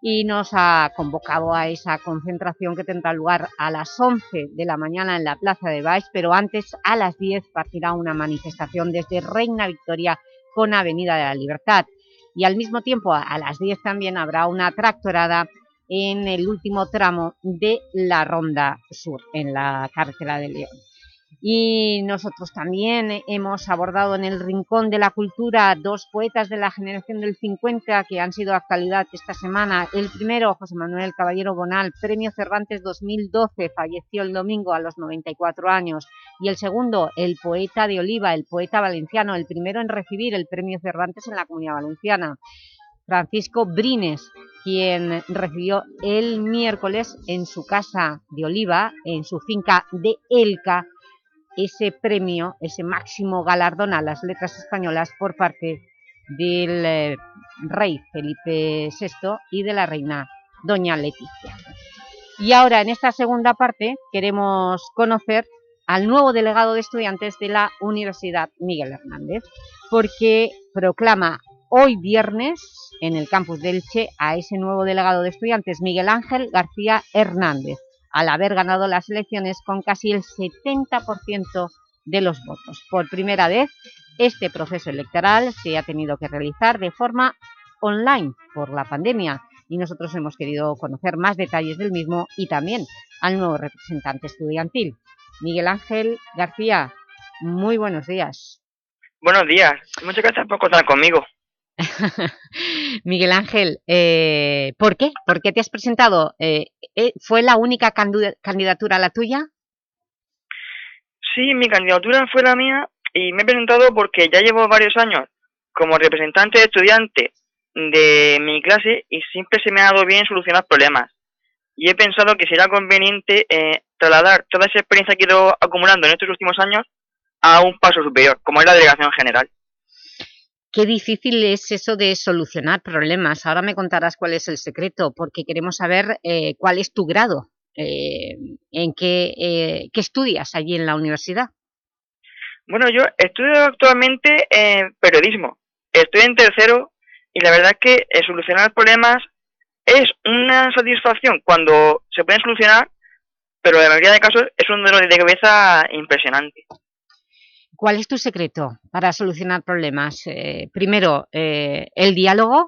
Speaker 3: y nos ha convocado a esa concentración que tendrá lugar a las 11 de la mañana en la Plaza de Baix, pero antes a las 10 partirá una manifestación desde Reina Victoria con Avenida de la Libertad y al mismo tiempo a las 10 también habrá una tractorada en el último tramo de la Ronda Sur, en la carretera de León. Y nosotros también hemos abordado en el Rincón de la Cultura dos poetas de la generación del 50 que han sido actualidad esta semana. El primero, José Manuel Caballero Bonal, Premio Cervantes 2012, falleció el domingo a los 94 años. Y el segundo, el poeta de Oliva, el poeta valenciano, el primero en recibir el Premio Cervantes en la Comunidad Valenciana. Francisco Brines, quien recibió el miércoles en su casa de Oliva, en su finca de Elca, ese premio, ese máximo galardón a las letras españolas por parte del eh, rey Felipe VI y de la reina doña Leticia. Y ahora, en esta segunda parte, queremos conocer al nuevo delegado de estudiantes de la Universidad Miguel Hernández, porque proclama hoy viernes en el campus del Che a ese nuevo delegado de estudiantes, Miguel Ángel García Hernández al haber ganado las elecciones con casi el 70% de los votos. Por primera vez, este proceso electoral se ha tenido que realizar de forma online por la pandemia y nosotros hemos querido conocer más detalles del mismo y también al nuevo representante estudiantil. Miguel Ángel García, muy buenos días.
Speaker 11: Buenos días, muchas gracias por contar conmigo.
Speaker 3: Miguel Ángel, eh, ¿por qué? ¿Por qué te has presentado? Eh, eh, ¿Fue la única candidatura la tuya?
Speaker 11: Sí, mi candidatura fue la mía y me he presentado porque ya llevo varios años como representante de estudiante de mi clase y siempre se me ha dado bien solucionar problemas. Y he pensado que sería conveniente trasladar toda esa experiencia que he ido acumulando en estos últimos años a un paso superior, como es la delegación general
Speaker 3: qué difícil es eso de solucionar problemas. Ahora me contarás cuál es el secreto, porque queremos saber eh, cuál es tu grado, eh, en qué, eh, qué, estudias allí en la universidad.
Speaker 11: Bueno, yo estudio actualmente en periodismo. Estoy en tercero y la verdad es que solucionar problemas es una satisfacción cuando se pueden solucionar, pero en la mayoría de casos es un dolor de cabeza impresionante.
Speaker 3: ¿Cuál es tu secreto para solucionar problemas? Eh, primero, eh, el diálogo.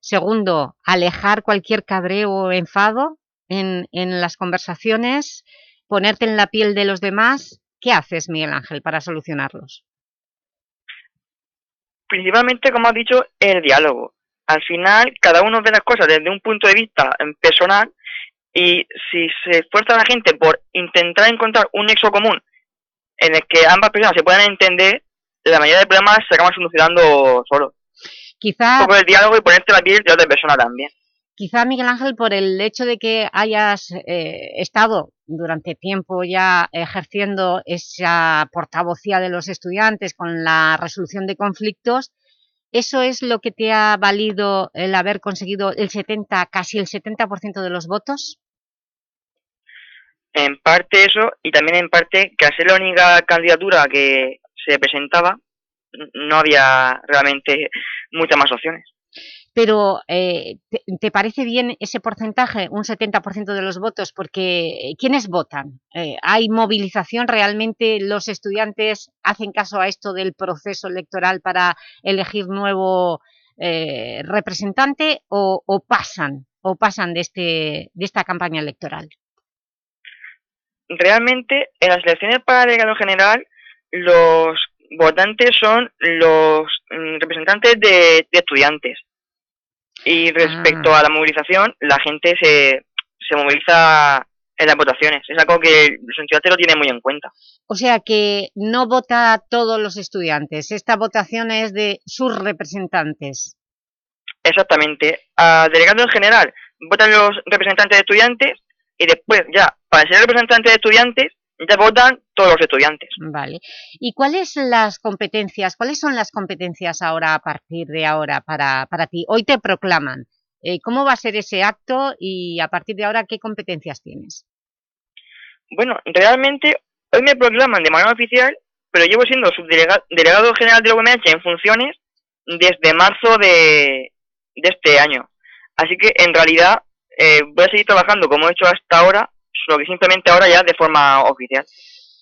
Speaker 3: Segundo, alejar cualquier cabreo o enfado en, en las conversaciones, ponerte en la piel de los demás. ¿Qué haces, Miguel Ángel, para solucionarlos?
Speaker 11: Principalmente, como has dicho, el diálogo. Al final, cada uno ve las cosas desde un punto de vista personal y si se esfuerza la gente por intentar encontrar un nexo común en el que ambas personas se puedan entender, la mayoría de problemas se acaban solucionando solo.
Speaker 3: Quizá...
Speaker 11: Por el diálogo y ponerte la piel de otra persona también.
Speaker 3: Quizá, Miguel Ángel, por el hecho de que hayas eh, estado durante tiempo ya ejerciendo esa portavocía de los estudiantes con la resolución de conflictos, ¿eso es lo que te ha valido el haber conseguido el 70, casi el 70% de los votos?
Speaker 11: En parte eso, y también en parte que al ser la única candidatura que se presentaba, no había realmente muchas más opciones.
Speaker 3: Pero, eh, ¿te, parece bien ese porcentaje, un 70% de los votos? Porque, ¿quiénes votan? Eh, ¿Hay movilización? ¿Realmente los estudiantes hacen caso a esto del proceso electoral para elegir nuevo eh, representante o, o, pasan, o pasan de, este, de esta campaña electoral?
Speaker 11: Realmente en las elecciones para el delegado general los votantes son los mm, representantes de, estudiantes. Y respecto ah. a la movilización, la gente se, se moviliza en las votaciones. Es algo que los estudiantes lo tienen muy en cuenta.
Speaker 3: O sea que no vota todos los estudiantes. Esta votación es de sus representantes.
Speaker 11: Exactamente. A delegado en general votan los representantes de estudiantes y después ya, para ser representante de estudiantes, ya votan todos los estudiantes.
Speaker 3: Vale. ¿Y cuáles las competencias, cuáles son las competencias ahora, a partir de ahora, para, para ti? Hoy te proclaman. Eh, ¿Cómo va a ser ese acto y a partir de ahora qué competencias tienes?
Speaker 11: Bueno, realmente hoy me proclaman de manera oficial, pero llevo siendo subdelegado general de la UMH en funciones desde marzo de, de este año. Así que en realidad eh, voy a seguir trabajando como he hecho hasta ahora, solo que simplemente ahora ya de forma oficial.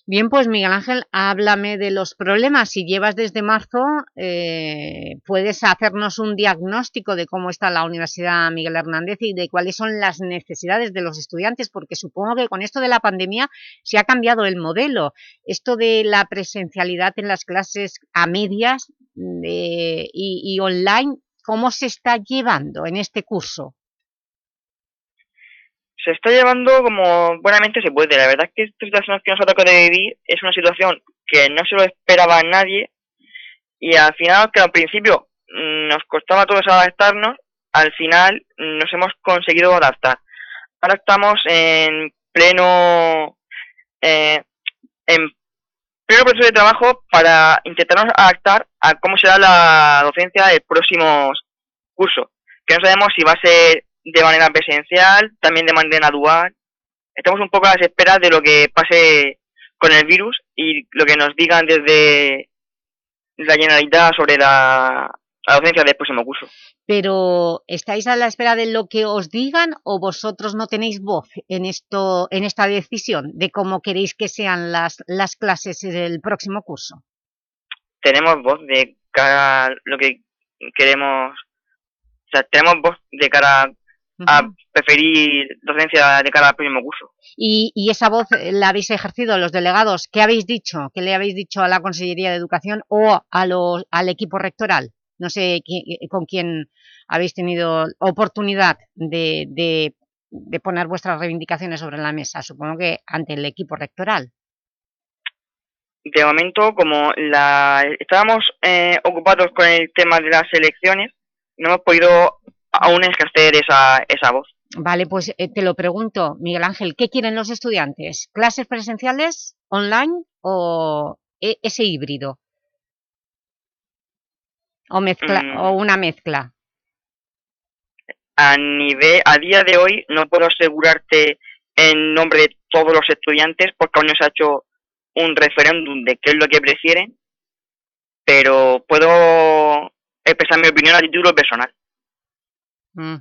Speaker 3: Bien, pues Miguel Ángel, háblame de los problemas. Si llevas desde marzo, eh, puedes hacernos un diagnóstico de cómo está la Universidad Miguel Hernández y de cuáles son las necesidades de los estudiantes, porque supongo que con esto de la pandemia se ha cambiado el modelo. Esto de la presencialidad en las clases a medias y, y online, ¿cómo se está llevando en este curso?
Speaker 11: Se está llevando como buenamente se puede. La verdad es que esta situación que nos ha tocado de vivir es una situación que no se lo esperaba a nadie y al final, que al principio mm, nos costaba a todos adaptarnos, al final nos hemos conseguido adaptar. Ahora estamos en pleno eh, en pleno proceso de trabajo para intentarnos adaptar a cómo será la docencia del próximo curso, que no sabemos si va a ser de manera presencial, también de manera dual. Estamos un poco a las esperas de lo que pase con el virus y lo que nos digan desde la Generalitat sobre la, docencia del próximo curso.
Speaker 3: Pero, ¿estáis a la espera de lo que os digan o vosotros no tenéis voz en, esto, en esta decisión de cómo queréis que sean las, las clases del próximo curso?
Speaker 11: Tenemos voz de cara a lo que queremos, o sea, tenemos voz de cara a preferir docencia de cara al próximo curso.
Speaker 3: ¿Y, ¿Y, esa voz la habéis ejercido los delegados? ¿Qué habéis dicho? ¿Qué le habéis dicho a la Consellería de Educación o a los, al equipo rectoral? No sé con quién habéis tenido oportunidad de, de, de, poner vuestras reivindicaciones sobre la mesa. Supongo que ante el equipo rectoral.
Speaker 11: De momento, como la, estábamos eh, ocupados con el tema de las elecciones, no hemos podido aún escasear esa, esa voz.
Speaker 3: Vale, pues eh, te lo pregunto, Miguel Ángel, ¿qué quieren los estudiantes? ¿Clases presenciales, online o e, ese híbrido? ¿O, mezcla, mm. o una mezcla?
Speaker 11: A, nivel, a día de hoy no puedo asegurarte en nombre de todos los estudiantes porque aún no se ha hecho un referéndum de qué es lo que prefieren, pero puedo expresar mi opinión a título personal.
Speaker 3: Mm.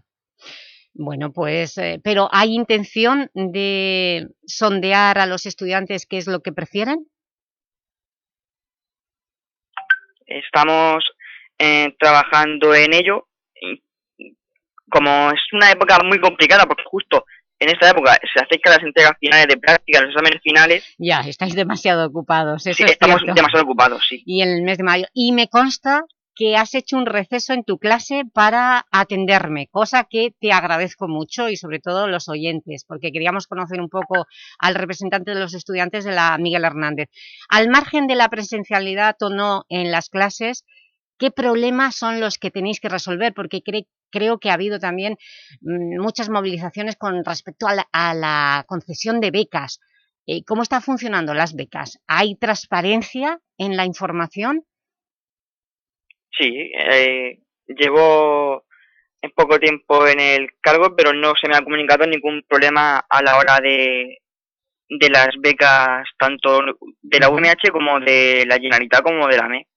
Speaker 3: Bueno, pues, eh, pero ¿hay intención de sondear a los estudiantes qué es lo que prefieren?
Speaker 11: Estamos eh, trabajando en ello. Como es una época muy complicada, porque justo en esta época se acercan las entregas finales de práctica, los exámenes finales.
Speaker 3: Ya, estáis demasiado ocupados.
Speaker 11: Eso sí, estamos demasiado ocupados, sí.
Speaker 3: Y en el mes de mayo. Y me consta que has hecho un receso en tu clase para atenderme, cosa que te agradezco mucho y sobre todo los oyentes, porque queríamos conocer un poco al representante de los estudiantes de la Miguel Hernández. Al margen de la presencialidad o no en las clases, ¿qué problemas son los que tenéis que resolver? Porque creo que ha habido también mm, muchas movilizaciones con respecto a la, concesión de becas. Eh, ¿Cómo están funcionando las becas? ¿Hay transparencia en la información?
Speaker 11: Sí, eh, llevo en poco tiempo en el cargo, pero no se me ha comunicado ningún problema a la hora de, de las becas, tanto de la UMH como de la Generalitat como de la ME.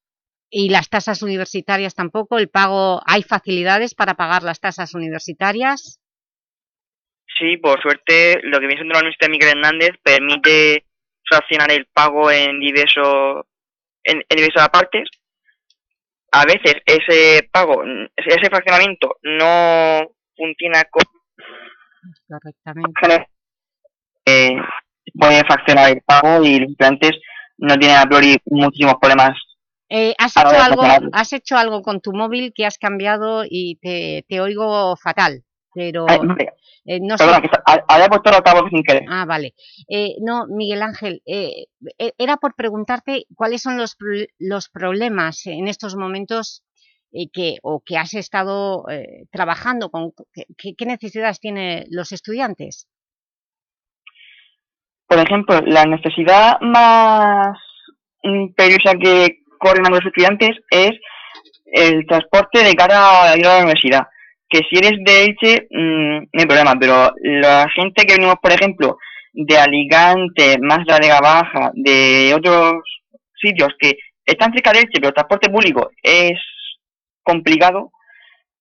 Speaker 3: ¿Y las tasas universitarias tampoco? ¿El pago ¿Hay facilidades para pagar las tasas universitarias?
Speaker 11: Sí, por suerte, lo que viene siendo la Universidad Miguel Hernández permite fraccionar el pago en diversos en, en diversas partes a veces ese pago, ese fraccionamiento no funciona
Speaker 3: correctamente.
Speaker 11: Eh, puede fraccionar el pago y los estudiantes no tienen a priori muchísimos problemas.
Speaker 3: Eh, ¿has, hecho algo, ¿Has hecho algo con tu móvil que has cambiado y te, te oigo fatal? Pero...
Speaker 11: Eh, no Perdona, que había puesto el altavoz sin querer.
Speaker 3: Ah, vale. Eh, no, Miguel Ángel, eh, eh, era por preguntarte cuáles son los, los problemas en estos momentos que, o que has estado trabajando, con qué, qué necesidades tienen los estudiantes.
Speaker 11: Por ejemplo, la necesidad más imperiosa que corren a los estudiantes es el transporte de cara a ir a la universidad que si eres de Elche, mmm, no hay problema, pero la gente que venimos, por ejemplo, de Alicante, más la de Baja, de otros sitios que están cerca de Elche, pero el transporte público es complicado,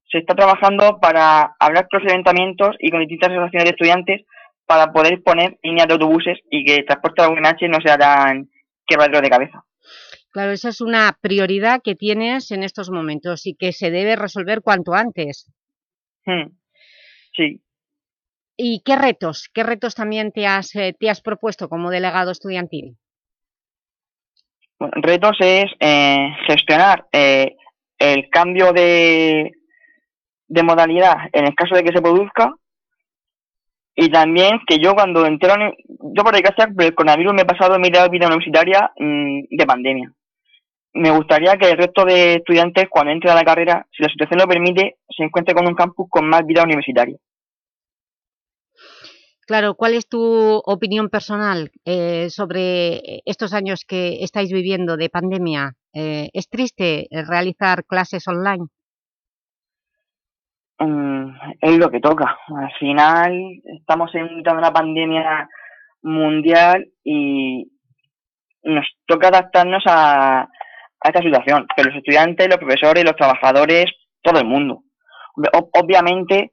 Speaker 11: se está trabajando para hablar con los ayuntamientos y con distintas asociaciones de estudiantes para poder poner líneas de autobuses y que el transporte de UNH no sea tan quebradero de cabeza.
Speaker 3: Claro, esa es una prioridad que tienes en estos momentos y que se debe resolver cuanto antes.
Speaker 11: Hmm. Sí.
Speaker 3: ¿Y qué retos? ¿Qué retos también te has, eh, te has propuesto como delegado estudiantil?
Speaker 11: Bueno, retos es eh, gestionar eh, el cambio de, de modalidad en el caso de que se produzca y también que yo cuando uni- yo por desgracia por el coronavirus me he pasado mi vida universitaria mm, de pandemia. Me gustaría que el resto de estudiantes cuando entre a la carrera, si la situación lo permite, se encuentre con un campus con más vida universitaria.
Speaker 3: Claro, ¿cuál es tu opinión personal eh, sobre estos años que estáis viviendo de pandemia? Eh, ¿Es triste realizar clases online?
Speaker 11: Mm, es lo que toca. Al final estamos en mitad de una pandemia mundial y nos toca adaptarnos a, a esta situación. Que los estudiantes, los profesores, los trabajadores, todo el mundo. Obviamente,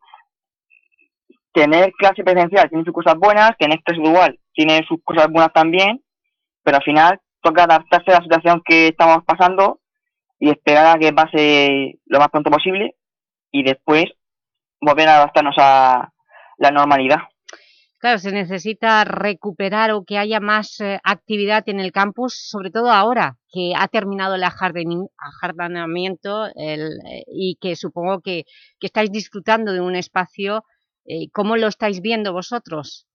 Speaker 11: tener clase presencial tiene sus cosas buenas, tener clase dual tiene sus cosas buenas también, pero al final toca adaptarse a la situación que estamos pasando y esperar a que pase lo más pronto posible y después volver a adaptarnos a la normalidad.
Speaker 3: Claro, se necesita recuperar o que haya más eh, actividad en el campus, sobre todo ahora que ha terminado el ajardinamiento el, eh, y que supongo que, que estáis disfrutando de un espacio. eh, ¿Cómo lo estáis viendo vosotros,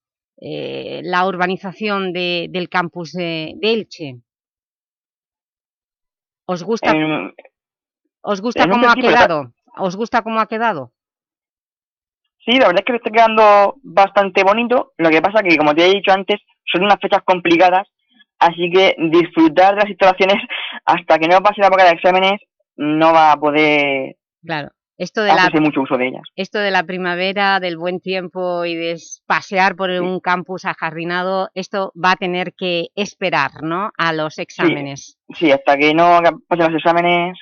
Speaker 3: eh, la urbanización de- del campus de, de Elche? ¿Os gusta, ¿Os gusta cómo ha quedado? ¿Os gusta cómo ha quedado?
Speaker 11: Sí, la verdad es que me está quedando bastante bonito. Lo que pasa que, como te he dicho antes, son unas fechas complicadas, así que disfrutar de las instalaciones hasta que no pase la época de exámenes no va a poder
Speaker 3: Claro, esto de la,
Speaker 11: hacerse mucho uso de ellas.
Speaker 3: esto de la primavera, del buen tiempo y de pasear por un campus ajardinado, esto va a tener que esperar, ¿no?, a los exámenes.
Speaker 11: Sí, hasta que no pasen los exámenes.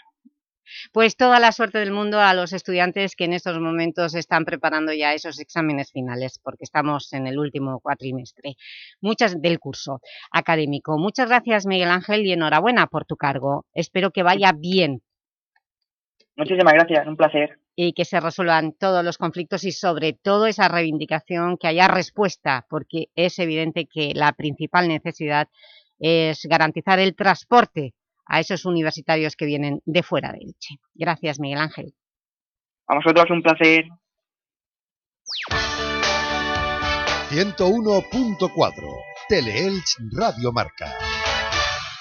Speaker 3: Pues toda la suerte del mundo a los estudiantes que en estos momentos están preparando ya esos exámenes finales, porque estamos en el último cuatrimestre muchas del curso académico. Muchas gracias, Miguel Ángel, y enhorabuena por tu cargo. Espero que vaya bien
Speaker 11: Muchísimas gracias, un placer.
Speaker 3: y que se resuelvan todos los conflictos y sobre todo esa reivindicación, que haya respuesta, porque es evidente que la principal necesidad es garantizar el transporte a esos universitarios que vienen de fuera de Elche. Gracias, Miguel Ángel.
Speaker 11: A vosotros un placer.
Speaker 1: 101.4 Teleelch Radio Marca.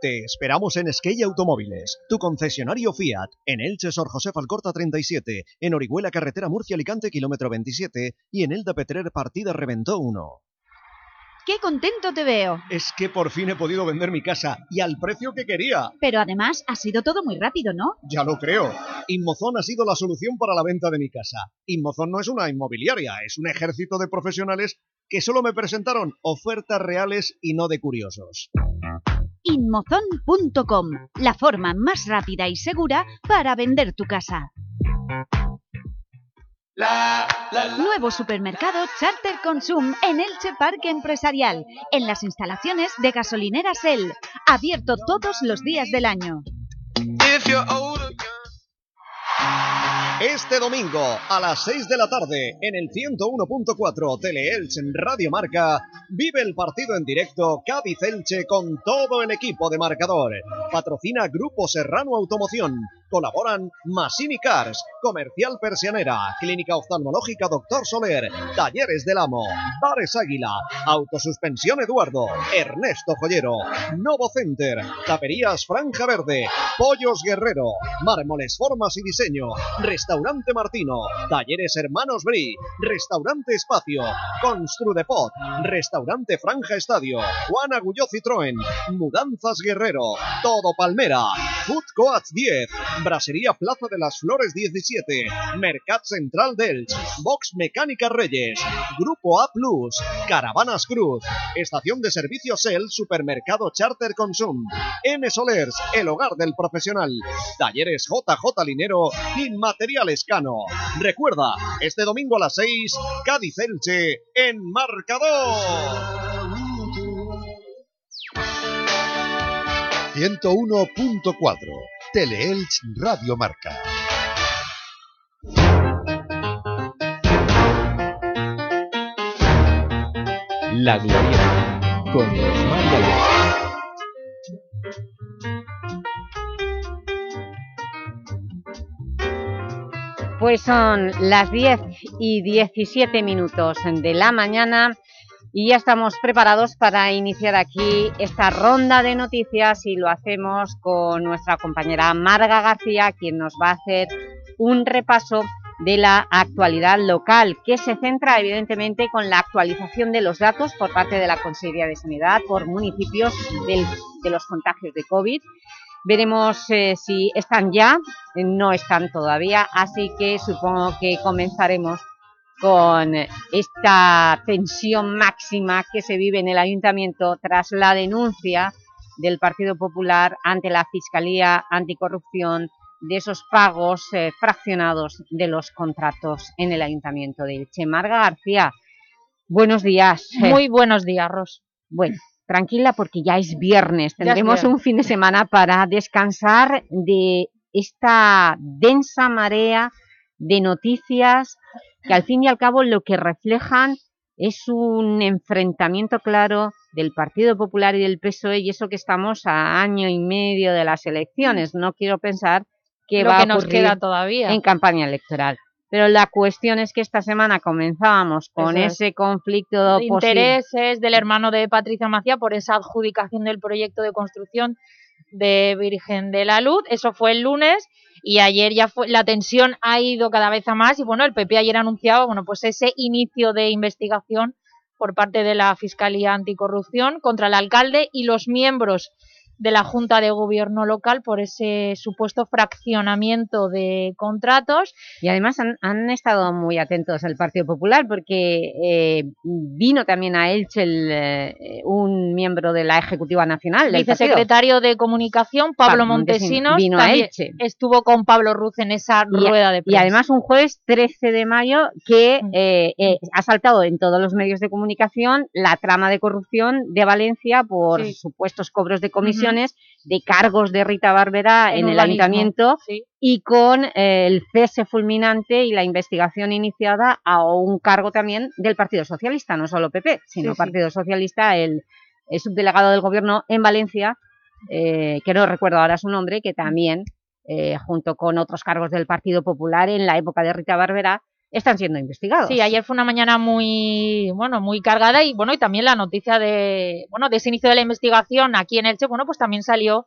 Speaker 2: Te esperamos en Esquella Automóviles, tu concesionario Fiat, en Elche Sor José Alcorta 37, en Orihuela Carretera Murcia-Alicante kilómetro 27 y en Elda Petrer Partida Reventó 1.
Speaker 10: ¡Qué contento te veo!
Speaker 2: Es que por fin he podido vender mi casa y al precio que quería.
Speaker 10: Pero además ha sido todo muy rápido, ¿no?
Speaker 2: Ya lo creo. Inmozón ha sido la solución para la venta de mi casa. Inmozón no es una inmobiliaria, es un ejército de profesionales que solo me presentaron ofertas reales y no de curiosos.
Speaker 10: Inmozon.com, la forma más rápida y segura para vender tu casa. Nuevo supermercado Charter Consum en Elche Parque Empresarial, en las instalaciones de gasolineras El, abierto todos los días del año.
Speaker 2: Este domingo a las 6 de la tarde en el 101.4 Teleelch en Radio Marca vive el partido en directo Cádiz-Elche con todo el equipo de marcador. Patrocina Grupo Serrano Automoción. Colaboran Massimi Cars, Comercial Persianera, Clínica Oftalmológica Doctor Soler, Talleres del Amo, Bares Águila, Autosuspensión Eduardo, Ernesto Joyero, Novo Center, Taperías Franja Verde, Pollos Guerrero, Mármoles Formas y Diseño, Restaurante Martino, Talleres Hermanos Bri, Restaurante Espacio, Construdepot, Restaurante Franja Estadio, Juan Agulló Citroën, Mudanzas Guerrero, Todo Palmera, Food Coats 10, Brasería Plaza de las Flores 17, Mercat Central Delch, Box Mecánica Reyes, Grupo A Plus, Caravanas Cruz, Estación de Servicios El, Supermercado Charter Consum, N Solers, el hogar del profesional, Talleres JJ Linero y Materiales Cano. Recuerda, este domingo a las 6, Cádiz Elche en marcador.
Speaker 1: 101.4 Teleelch Radio Marca.
Speaker 12: La Glorieta con Rosmar.
Speaker 3: Pues son las 10 y 17 minutos de la mañana y ya estamos preparados para iniciar aquí esta ronda de noticias y lo hacemos con nuestra compañera Marga García, quien nos va a hacer un repaso de la actualidad local, que se centra evidentemente con la actualización de los datos por parte de la Consejería de Sanidad por municipios de los contagios de COVID. Veremos eh, si están ya, no están todavía, así que supongo que comenzaremos con esta tensión máxima que se vive en el Ayuntamiento tras la denuncia del Partido Popular ante la Fiscalía Anticorrupción de esos pagos eh, fraccionados de los contratos en el Ayuntamiento de Elche. Marga García, buenos días.
Speaker 13: Muy buenos días, Ros.
Speaker 3: Bueno, tranquila porque ya es viernes. Tendremos un fin de semana para descansar de esta densa marea de noticias que al fin y al cabo lo que reflejan es un enfrentamiento claro del Partido Popular y del PSOE y eso que estamos a año y medio de las elecciones. No quiero pensar que va
Speaker 13: que
Speaker 3: a
Speaker 13: nos queda todavía.
Speaker 3: en campaña electoral. Pero la cuestión es que esta semana comenzábamos con
Speaker 13: es.
Speaker 3: ese conflicto
Speaker 13: de
Speaker 3: posible.
Speaker 13: intereses del hermano de Patricia Macía por esa adjudicación del proyecto de construcción de Virgen de la Luz. Eso fue el lunes y ayer ya fue la tensión ha ido cada vez a más y bueno, el PP ayer anunciaba bueno, pues ese inicio de investigación por parte de la Fiscalía Anticorrupción contra el alcalde y los miembros de la Junta de Gobierno local por ese supuesto fraccionamiento de contratos.
Speaker 3: Y además han, han estado muy atentos al Partido Popular porque eh, vino también a Elche el, eh, un miembro de la Ejecutiva Nacional del
Speaker 13: vicesecretario de Comunicación, Pablo
Speaker 3: Montesinos, vino a Elche.
Speaker 13: estuvo con Pablo Ruz en esa
Speaker 3: Y,
Speaker 13: rueda de
Speaker 3: y
Speaker 13: prensa.
Speaker 3: además un jueves 13 de mayo que eh, eh, ha saltado en todos los medios de comunicación la trama de corrupción de Valencia por
Speaker 13: Sí.
Speaker 3: supuestos cobros de de cargos de Rita Barberá en,
Speaker 13: En
Speaker 3: el ayuntamiento
Speaker 13: sí.
Speaker 3: y con eh, el cese fulminante y la investigación iniciada a un cargo también del Partido Socialista, no solo PP, sino
Speaker 13: Sí, sí.
Speaker 3: Partido Socialista, el, el subdelegado del Gobierno en Valencia, eh, que no recuerdo ahora su nombre, que también, eh, junto con otros cargos del Partido Popular en la época de Rita Barberá, están siendo investigados.
Speaker 13: Sí, ayer fue una mañana muy, bueno, muy cargada y bueno, y también la noticia de, bueno, de ese inicio de la investigación aquí en Elche, bueno, pues también salió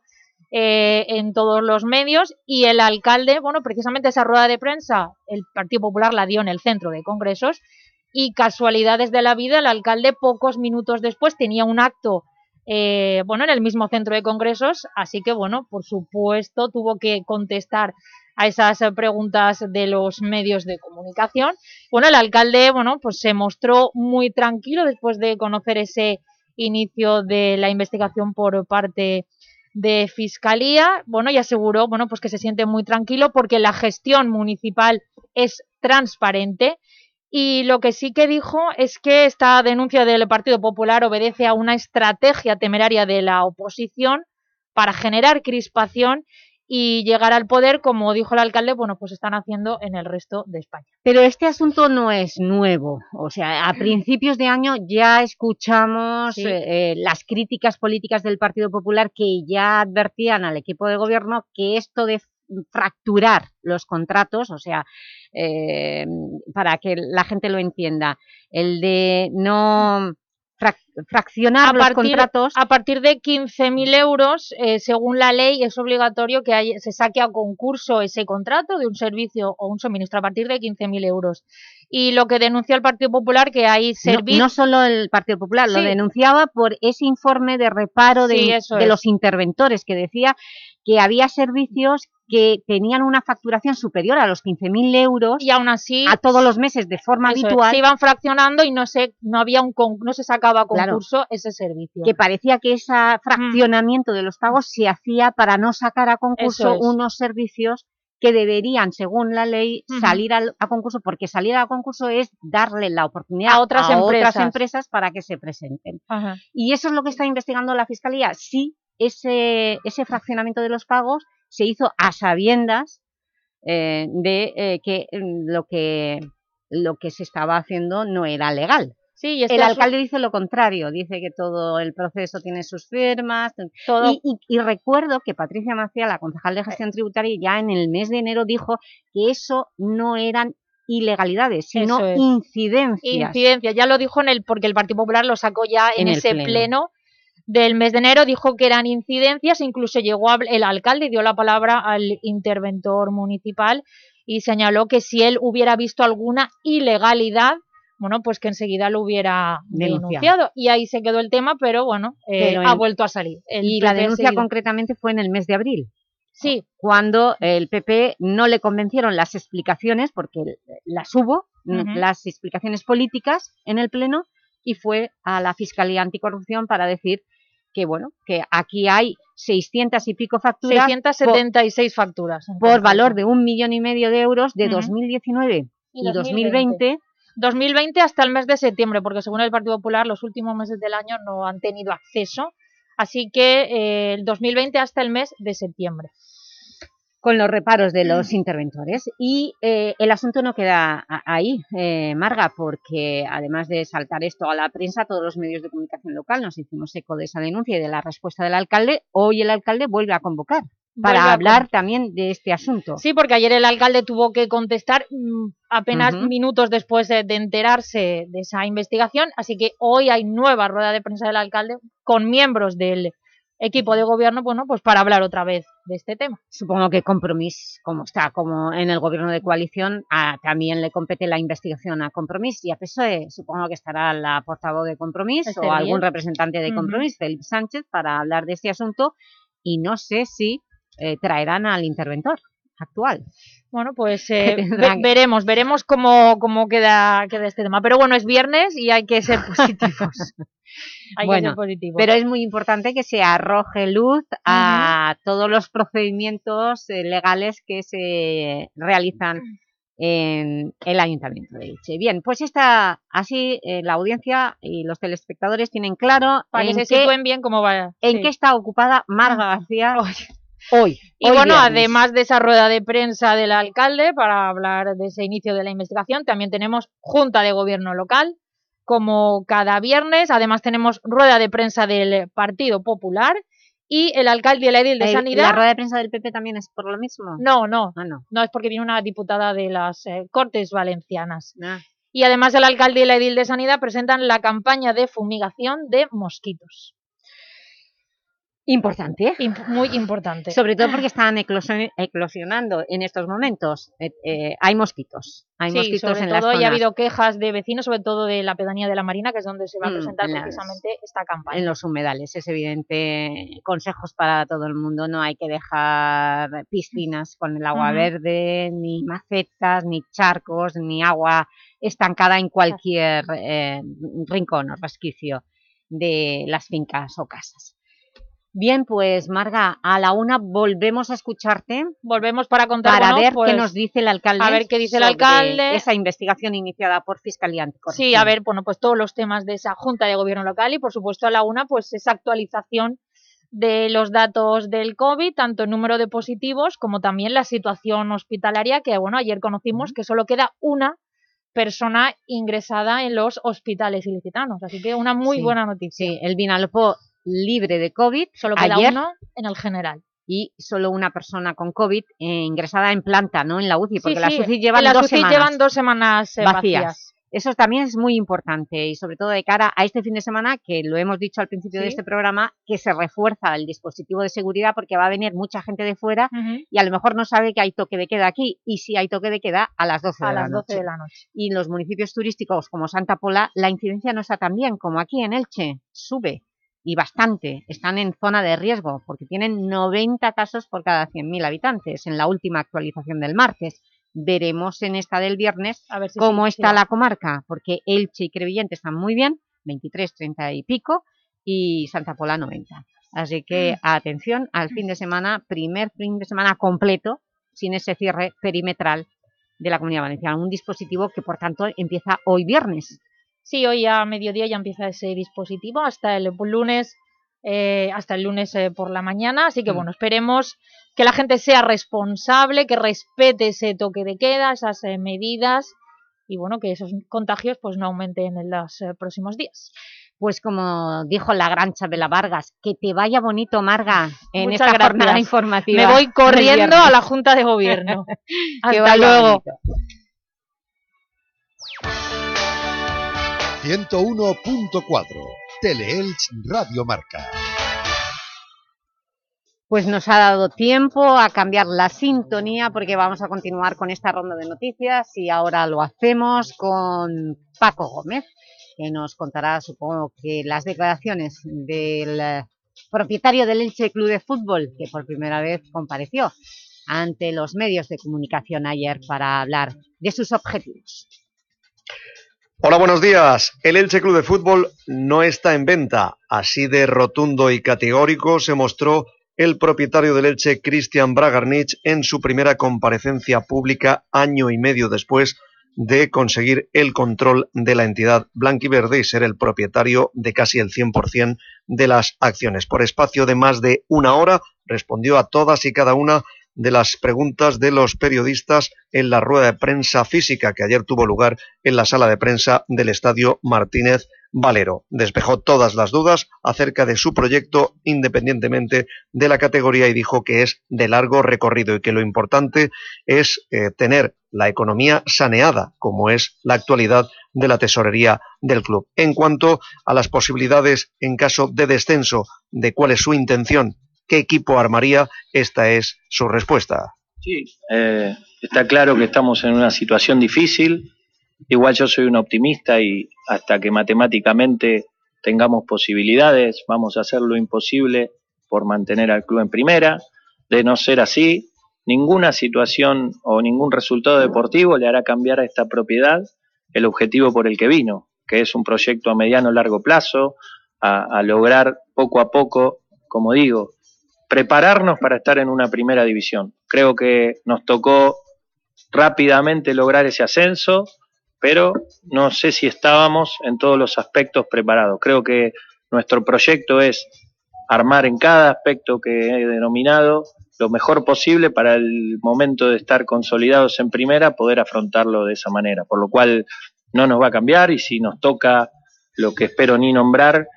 Speaker 13: eh, en todos los medios y el alcalde, bueno, precisamente esa rueda de prensa, el Partido Popular la dio en el centro de congresos y casualidades de la vida, el alcalde pocos minutos después tenía un acto eh, bueno, en el mismo centro de congresos, así que bueno, por supuesto tuvo que contestar a esas preguntas de los medios de comunicación. Bueno, el alcalde, bueno, pues se mostró muy tranquilo después de conocer ese inicio de la investigación por parte de Fiscalía, bueno, y aseguró, bueno, pues que se siente muy tranquilo porque la gestión municipal es transparente y lo que sí que dijo es que esta denuncia del Partido Popular obedece a una estrategia temeraria de la oposición para generar crispación y llegar al poder, como dijo el alcalde, bueno, pues están haciendo en el resto de España.
Speaker 3: Pero este asunto no es nuevo, o sea, a principios de año ya escuchamos
Speaker 13: Sí.
Speaker 3: eh, eh, las críticas políticas del Partido Popular que ya advertían al equipo de gobierno que esto de fracturar los contratos, o sea, eh, para que la gente lo entienda, el de no frac- fraccionar los contratos...
Speaker 13: a partir de 15.000 euros, eh, según la ley, es obligatorio que se saque a concurso ese contrato de un servicio o un suministro a partir de 15.000 euros. Y lo que denunció el Partido Popular, que hay
Speaker 3: No,
Speaker 13: servicios...
Speaker 3: no solo el Partido Popular, lo denunciaba por ese informe de reparo de,
Speaker 13: Sí,
Speaker 3: de los interventores que decía que había servicios que tenían una facturación superior a los 15.000 euros
Speaker 13: y aún así
Speaker 3: a todos los meses de forma
Speaker 13: es,
Speaker 3: habitual
Speaker 13: se iban fraccionando y no se, no había un con- no se sacaba a
Speaker 3: Claro.
Speaker 13: concurso ese servicio.
Speaker 3: que parecía que ese fraccionamiento de los pagos se hacía para no sacar a concurso
Speaker 13: es.
Speaker 3: unos servicios que deberían, según la ley, salir al- a concurso, porque salir a concurso es darle la oportunidad
Speaker 13: A otras empresas.
Speaker 3: empresas para que se presenten.
Speaker 13: Ajá.
Speaker 3: Y eso es lo que está investigando la Fiscalía. Sí, ese, ese fraccionamiento de los pagos se hizo a sabiendas eh, de eh, que mm, lo que lo que se estaba haciendo no era legal.
Speaker 13: Sí, y este
Speaker 3: el alcalde dice lo contrario, dice que todo el proceso tiene sus firmas.
Speaker 13: Todo-
Speaker 3: Y, y- y recuerdo que Patricia Macía, la concejal de gestión tributaria, ya en el mes de enero dijo que eso no eran ilegalidades, sino
Speaker 13: es.
Speaker 3: incidencias.
Speaker 13: incidencia, ya lo dijo en el, porque el Partido Popular lo sacó ya en, ese
Speaker 3: pleno.
Speaker 13: pleno. Del mes de enero, dijo que eran incidencias, incluso llegó el alcalde y dio la palabra al interventor municipal y señaló que si él hubiera visto alguna ilegalidad, bueno, pues que enseguida lo hubiera
Speaker 3: Denunciado.
Speaker 13: denunciado. Y ahí se quedó el tema, pero bueno, eh,
Speaker 3: Pero
Speaker 13: ha vuelto a salir. El
Speaker 3: y la
Speaker 13: PP
Speaker 3: denuncia
Speaker 13: seguido.
Speaker 3: concretamente fue en el mes de abril.
Speaker 13: Sí.
Speaker 3: Cuando el PP no le convencieron las explicaciones, porque las hubo, las explicaciones políticas en el Pleno, y fue a la Fiscalía Anticorrupción para decir que, bueno, que aquí hay 600 y pico facturas
Speaker 13: 676 facturas. en
Speaker 3: por, por
Speaker 13: concreto.
Speaker 3: valor de un millón y medio de euros de
Speaker 13: Ujú.
Speaker 3: 2019
Speaker 13: Y
Speaker 3: y 2020
Speaker 13: 2020 hasta el mes de septiembre, porque según el Partido Popular los últimos meses del año no han tenido acceso, así que eh, el 2020 hasta el mes de septiembre.
Speaker 3: Con los reparos de los interventores. Y eh, el asunto no queda ahí, eh, Marga, porque además de saltar esto a la prensa, todos los medios de comunicación local nos hicimos eco de esa denuncia y de la respuesta del alcalde. Hoy el alcalde vuelve a convocar para
Speaker 13: Vuelve a
Speaker 3: hablar también de este asunto.
Speaker 13: Sí, porque ayer el alcalde tuvo que contestar mm, apenas minutos después de, de enterarse de esa investigación, así que hoy hay nueva rueda de prensa del alcalde con miembros del equipo de gobierno, bueno, pues para hablar otra vez de este tema.
Speaker 3: Supongo que Compromís, como está como en el gobierno de coalición, a- también le compete la investigación a Compromís y a PSOE. Supongo que estará la portavoz de Compromís o algún representante de. Compromís, Felipe Sánchez, para hablar de este asunto y no sé si eh, traerán al interventor actual.
Speaker 13: Bueno, pues eh, ve-
Speaker 3: que-
Speaker 13: veremos, veremos cómo, cómo queda, queda este tema. Pero bueno, es viernes y hay que ser positivos. hay que
Speaker 3: Bueno,
Speaker 13: ser positivos.
Speaker 3: pero es muy importante que se arroje luz a todos los procedimientos eh, legales que se realizan en el Ayuntamiento de Elche. Bien, pues esta, así eh, la audiencia y los telespectadores tienen claro
Speaker 13: para que
Speaker 3: en,
Speaker 13: se
Speaker 3: qué,
Speaker 13: sitúen bien cómo va.
Speaker 3: en
Speaker 13: sí.
Speaker 3: qué está ocupada Marga García hoy.
Speaker 13: Y
Speaker 3: hoy
Speaker 13: bueno,
Speaker 3: viernes.
Speaker 13: además de esa rueda de prensa del alcalde para hablar de ese inicio de la investigación, también tenemos Junta de Gobierno local, como cada viernes. Además tenemos rueda de prensa del Partido Popular y el alcalde y el edil de Sanidad.
Speaker 3: ¿La rueda de prensa del PP también es por lo mismo?
Speaker 13: No, no,
Speaker 3: Ah, no.
Speaker 13: no es porque viene una diputada de las eh, Cortes Valencianas.
Speaker 3: Ah.
Speaker 13: Y además el alcalde y el edil de Sanidad presentan la campaña de fumigación de mosquitos.
Speaker 3: Importante.
Speaker 13: Imp- muy importante.
Speaker 3: Sobre todo porque están eclosio- eclosionando en estos momentos. Eh, eh, hay mosquitos. Hay
Speaker 13: sí,
Speaker 3: mosquitos
Speaker 13: sobre
Speaker 3: en
Speaker 13: todo
Speaker 3: las
Speaker 13: ya ha habido quejas de vecinos, sobre todo de la pedanía de la Marina, que es donde se va a
Speaker 3: Mm,
Speaker 13: presentar
Speaker 3: las-
Speaker 13: precisamente esta campaña.
Speaker 3: en los humedales, es evidente. Consejos para todo el mundo, no hay que dejar piscinas con el agua verde, ni macetas, ni charcos, ni agua estancada en cualquier eh, rincón o resquicio de las fincas o casas. Bien, pues Marga, a la una volvemos a escucharte.
Speaker 13: Volvemos para contar,
Speaker 3: Para
Speaker 13: bueno,
Speaker 3: ver
Speaker 13: pues,
Speaker 3: qué nos dice el alcalde
Speaker 13: a ver qué dice el alcalde.
Speaker 3: esa investigación iniciada por Fiscalía Anticorrupción.
Speaker 13: Sí, a ver, bueno, pues todos los temas de esa Junta de Gobierno local y, por supuesto, a la una, pues esa actualización de los datos del COVID, tanto el número de positivos como también la situación hospitalaria, que, bueno, ayer conocimos que solo queda una persona ingresada en los hospitales ilicitanos. Así que una muy
Speaker 3: Sí,
Speaker 13: buena noticia.
Speaker 3: Sí, el Vinalopó libre de COVID.
Speaker 13: Solo queda
Speaker 3: ayer,
Speaker 13: uno en el general.
Speaker 3: y solo una persona con COVID eh, ingresada en planta, no en la UCI, porque
Speaker 13: Sí,
Speaker 3: las UCI llevan
Speaker 13: las
Speaker 3: dos
Speaker 13: UCI
Speaker 3: semanas
Speaker 13: llevan dos semanas eh,
Speaker 3: vacías.
Speaker 13: vacías.
Speaker 3: Eso también es muy importante y sobre todo de cara a este fin de semana, que lo hemos dicho al principio de este programa, que se refuerza el dispositivo de seguridad porque va a venir mucha gente de fuera y a lo mejor no sabe que hay toque de queda aquí y si hay toque de queda a las 12
Speaker 13: A
Speaker 3: de la
Speaker 13: las 12
Speaker 3: noche.
Speaker 13: de la noche.
Speaker 3: Y en los municipios turísticos como Santa Pola la incidencia no está tan bien como aquí en Elche, sube. Y bastante, están en zona de riesgo porque tienen 90 casos por cada 100.000 habitantes en la última actualización del martes. Veremos en esta del viernes
Speaker 13: A ver si
Speaker 3: cómo está la comarca, porque Elche y Crevillente están muy bien, 23, 30 y pico, y Santa Pola 90. Así que atención al fin de semana, primer fin de semana completo, sin ese cierre perimetral de la Comunidad Valenciana. Un dispositivo que, por tanto, empieza hoy viernes.
Speaker 13: Sí, hoy a mediodía ya empieza ese dispositivo hasta el lunes, eh, hasta el lunes eh, por la mañana, así que
Speaker 3: Mm.
Speaker 13: bueno, esperemos que la gente sea responsable, que respete ese toque de queda, esas eh, medidas y bueno, que esos contagios pues no aumenten en los próximos días.
Speaker 3: Pues como dijo la gran Chabela Vargas, que te vaya bonito, Marga, en
Speaker 13: Muchas
Speaker 3: esta jornada
Speaker 13: gracias.
Speaker 3: informativa.
Speaker 13: Me voy corriendo a la Junta de Gobierno. Hasta luego.
Speaker 3: bonito.
Speaker 1: 101.4 Teleelch Radio Marca.
Speaker 3: Pues nos ha dado tiempo a cambiar la sintonía porque vamos a continuar con esta ronda de noticias y ahora lo hacemos con Paco Gómez, que nos contará, supongo, que las declaraciones del eh, propietario del Elche Club de Fútbol, que por primera vez compareció ante los medios de comunicación ayer para hablar de sus objetivos.
Speaker 14: Hola, buenos días. El Elche Club de Fútbol no está en venta. Así de rotundo y categórico se mostró el propietario del Elche, Cristian Bragarnich, en su primera comparecencia pública año y medio después de conseguir el control de la entidad blanquiverde y ser el propietario de casi el 100% de las acciones. Por espacio de más de una hora respondió a todas y cada una de las preguntas de los periodistas en la rueda de prensa física que ayer tuvo lugar en la sala de prensa del Estadio Martínez Valero. Despejó todas las dudas acerca de su proyecto independientemente de la categoría y dijo que es de largo recorrido y que lo importante es eh, tener la economía saneada, como es la actualidad de la tesorería del club. En cuanto a las posibilidades en caso de descenso, de cuál es su intención, qué equipo armaría, esta es su respuesta.
Speaker 15: Sí, eh, está claro que estamos en una situación difícil. Igual yo soy un optimista y hasta que matemáticamente tengamos posibilidades, vamos a hacer lo imposible por mantener al club en primera. De no ser así, ninguna situación o ningún resultado deportivo le hará cambiar a esta propiedad el objetivo por el que vino, que es un proyecto a mediano largo plazo, a lograr poco a poco, como digo, prepararnos para estar en una primera división. Creo que nos tocó rápidamente lograr ese ascenso, pero no sé si estábamos en todos los aspectos preparados. Creo que nuestro proyecto es armar en cada aspecto que he denominado lo mejor posible para el momento de estar consolidados en primera, poder afrontarlo de esa manera. Por lo cual no nos va a cambiar y si nos toca lo que espero ni nombrar,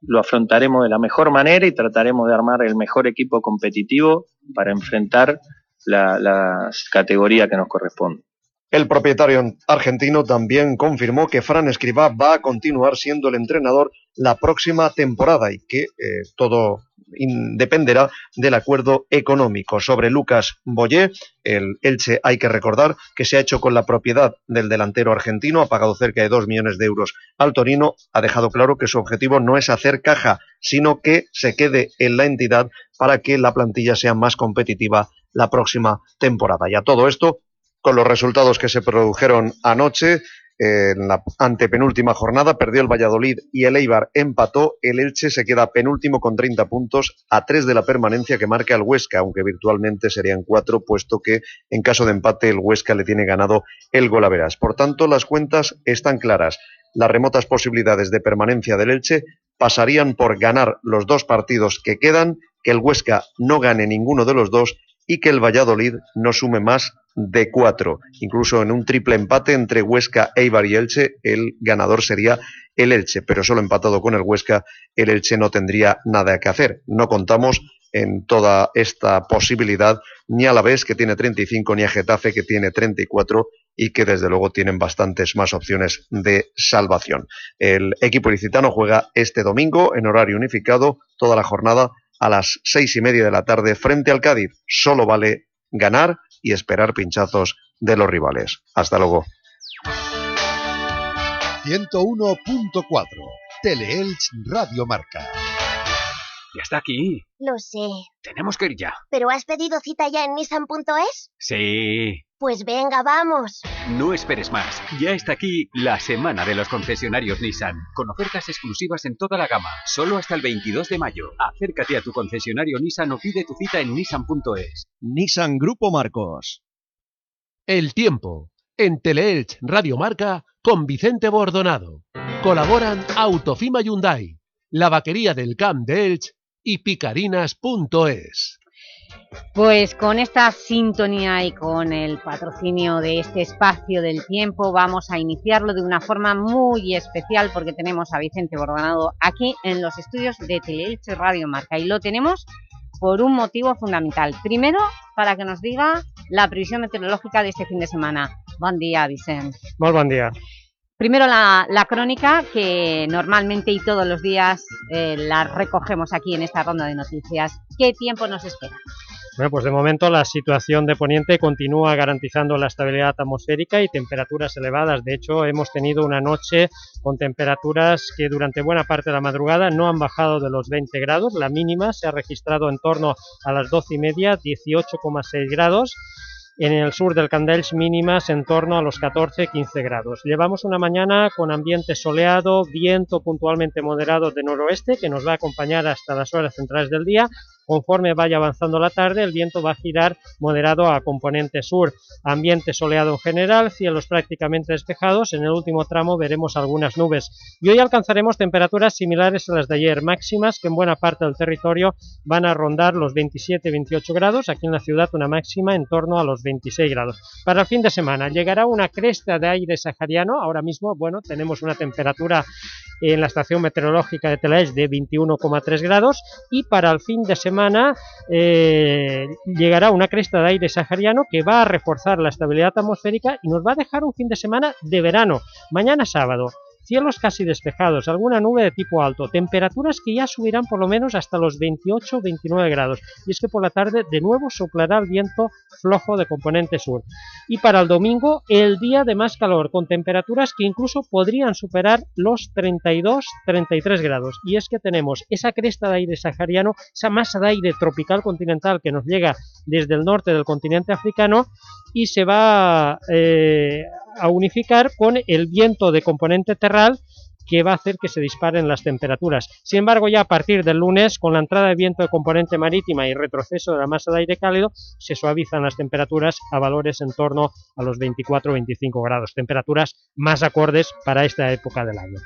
Speaker 15: lo afrontaremos de la mejor manera y trataremos de armar el mejor equipo competitivo para enfrentar la, categoría que nos corresponde.
Speaker 14: El propietario argentino también confirmó que Fran Escribá va a continuar siendo el entrenador la próxima temporada y que eh, todo dependerá del acuerdo económico. Sobre Lucas Boyé, el Elche hay que recordar que se ha hecho con la propiedad del delantero argentino, ha pagado cerca de 2 millones de euros al Torino, ha dejado claro que su objetivo no es hacer caja, sino que se quede en la entidad para que la plantilla sea más competitiva la próxima temporada. Y a todo esto, con los resultados que se produjeron anoche, en la antepenúltima jornada perdió el Valladolid y el Eibar empató. El Elche se queda penúltimo con 30 puntos a 3 de la permanencia que marca el Huesca, aunque virtualmente serían 4, puesto que en caso de empate el Huesca le tiene ganado el Golaveras. Por tanto, las cuentas están claras. Las remotas posibilidades de permanencia del Elche pasarían por ganar los dos partidos que quedan, que el Huesca no gane ninguno de los dos y que el Valladolid no sume más de cuatro. Incluso en un triple empate entre Huesca, Eibar y Elche, el ganador sería el Elche, pero solo empatado con el Huesca, el Elche no tendría nada que hacer. No contamos en toda esta posibilidad ni a la vez que tiene 35 ni a Getafe que tiene 34 y que desde luego tienen bastantes más opciones de salvación. El equipo ilicitano juega este domingo en horario unificado toda la jornada a las seis y media de la tarde frente al Cádiz. Solo vale ganar y esperar pinchazos de los rivales. Hasta luego.
Speaker 1: 101.4 Teleelch Radio Marca.
Speaker 16: Ya está aquí.
Speaker 17: Lo sé.
Speaker 16: Tenemos que ir ya.
Speaker 17: ¿Pero has pedido cita ya en Nissan.es?
Speaker 16: Sí.
Speaker 17: Pues venga, vamos.
Speaker 16: No esperes más. Ya está aquí la semana de los concesionarios Nissan, con ofertas exclusivas en toda la gama, solo hasta el 22 de mayo. Acércate a tu concesionario Nissan o pide tu cita en nissan.es.
Speaker 2: Nissan Grupo Marcos.
Speaker 1: El tiempo. En Teleelch Radio Marca con Vicente Bordonado. Colaboran Autofima Hyundai, la vaquería del Camp de Elch y picarinas.es.
Speaker 3: Pues con esta sintonía y con el patrocinio de este espacio del tiempo vamos a iniciarlo de una forma muy especial porque tenemos a Vicente Bordonado aquí en los estudios de Teleelche Radio Marca y lo tenemos por un motivo fundamental. Primero, para que nos diga la previsión meteorológica de este fin de semana. Buen día, Vicente.
Speaker 18: Muy buen día.
Speaker 3: Primero la, la, crónica, que normalmente y todos los días eh, la recogemos aquí en esta ronda de noticias. ¿Qué tiempo nos espera?
Speaker 18: Bueno, pues de momento la situación de Poniente continúa garantizando la estabilidad atmosférica y temperaturas elevadas. De hecho, hemos tenido una noche con temperaturas que durante buena parte de la madrugada no han bajado de los 20 grados. La mínima se ha registrado en torno a las 12 y media, 18,6 grados en el sur del Candelch mínimas en torno a los 14-15 grados. Llevamos una mañana con ambiente soleado, viento puntualmente moderado de noroeste que nos va a acompañar hasta las horas centrales del día. Conforme vaya avanzando la tarde, el viento va a girar moderado a componente sur. Ambiente soleado en general, cielos prácticamente despejados. En el último tramo veremos algunas nubes. Y hoy alcanzaremos temperaturas similares a las de ayer, máximas que en buena parte del territorio van a rondar los 27-28 grados. Aquí en la ciudad una máxima en torno a los 26 grados. Para el fin de semana llegará una cresta de aire sahariano. Ahora mismo, bueno, tenemos una temperatura en la estación meteorológica de Telaes de 21,3 grados y para el fin de semana eh, llegará una cresta de aire sahariano que va a reforzar la estabilidad atmosférica y nos va a dejar un fin de semana de verano. Mañana sábado, cielos casi despejados, alguna nube de tipo alto, temperaturas que ya subirán por lo menos hasta los 28-29 grados, y es que por la tarde de nuevo soplará el viento flojo de componente sur. Y para el domingo, el día de más calor, con temperaturas que incluso podrían superar los 32-33 grados, y es que tenemos esa cresta de aire sahariano, esa masa de aire tropical continental que nos llega desde el norte del continente africano, y se va eh, a unificar con el viento de componente terral que va a hacer que se disparen las temperaturas. Sin embargo, ya a partir del lunes, con la entrada de viento de componente marítima y retroceso de la masa de aire cálido, se suavizan las temperaturas a valores en torno a los 24-25 grados, temperaturas más acordes para esta época del año.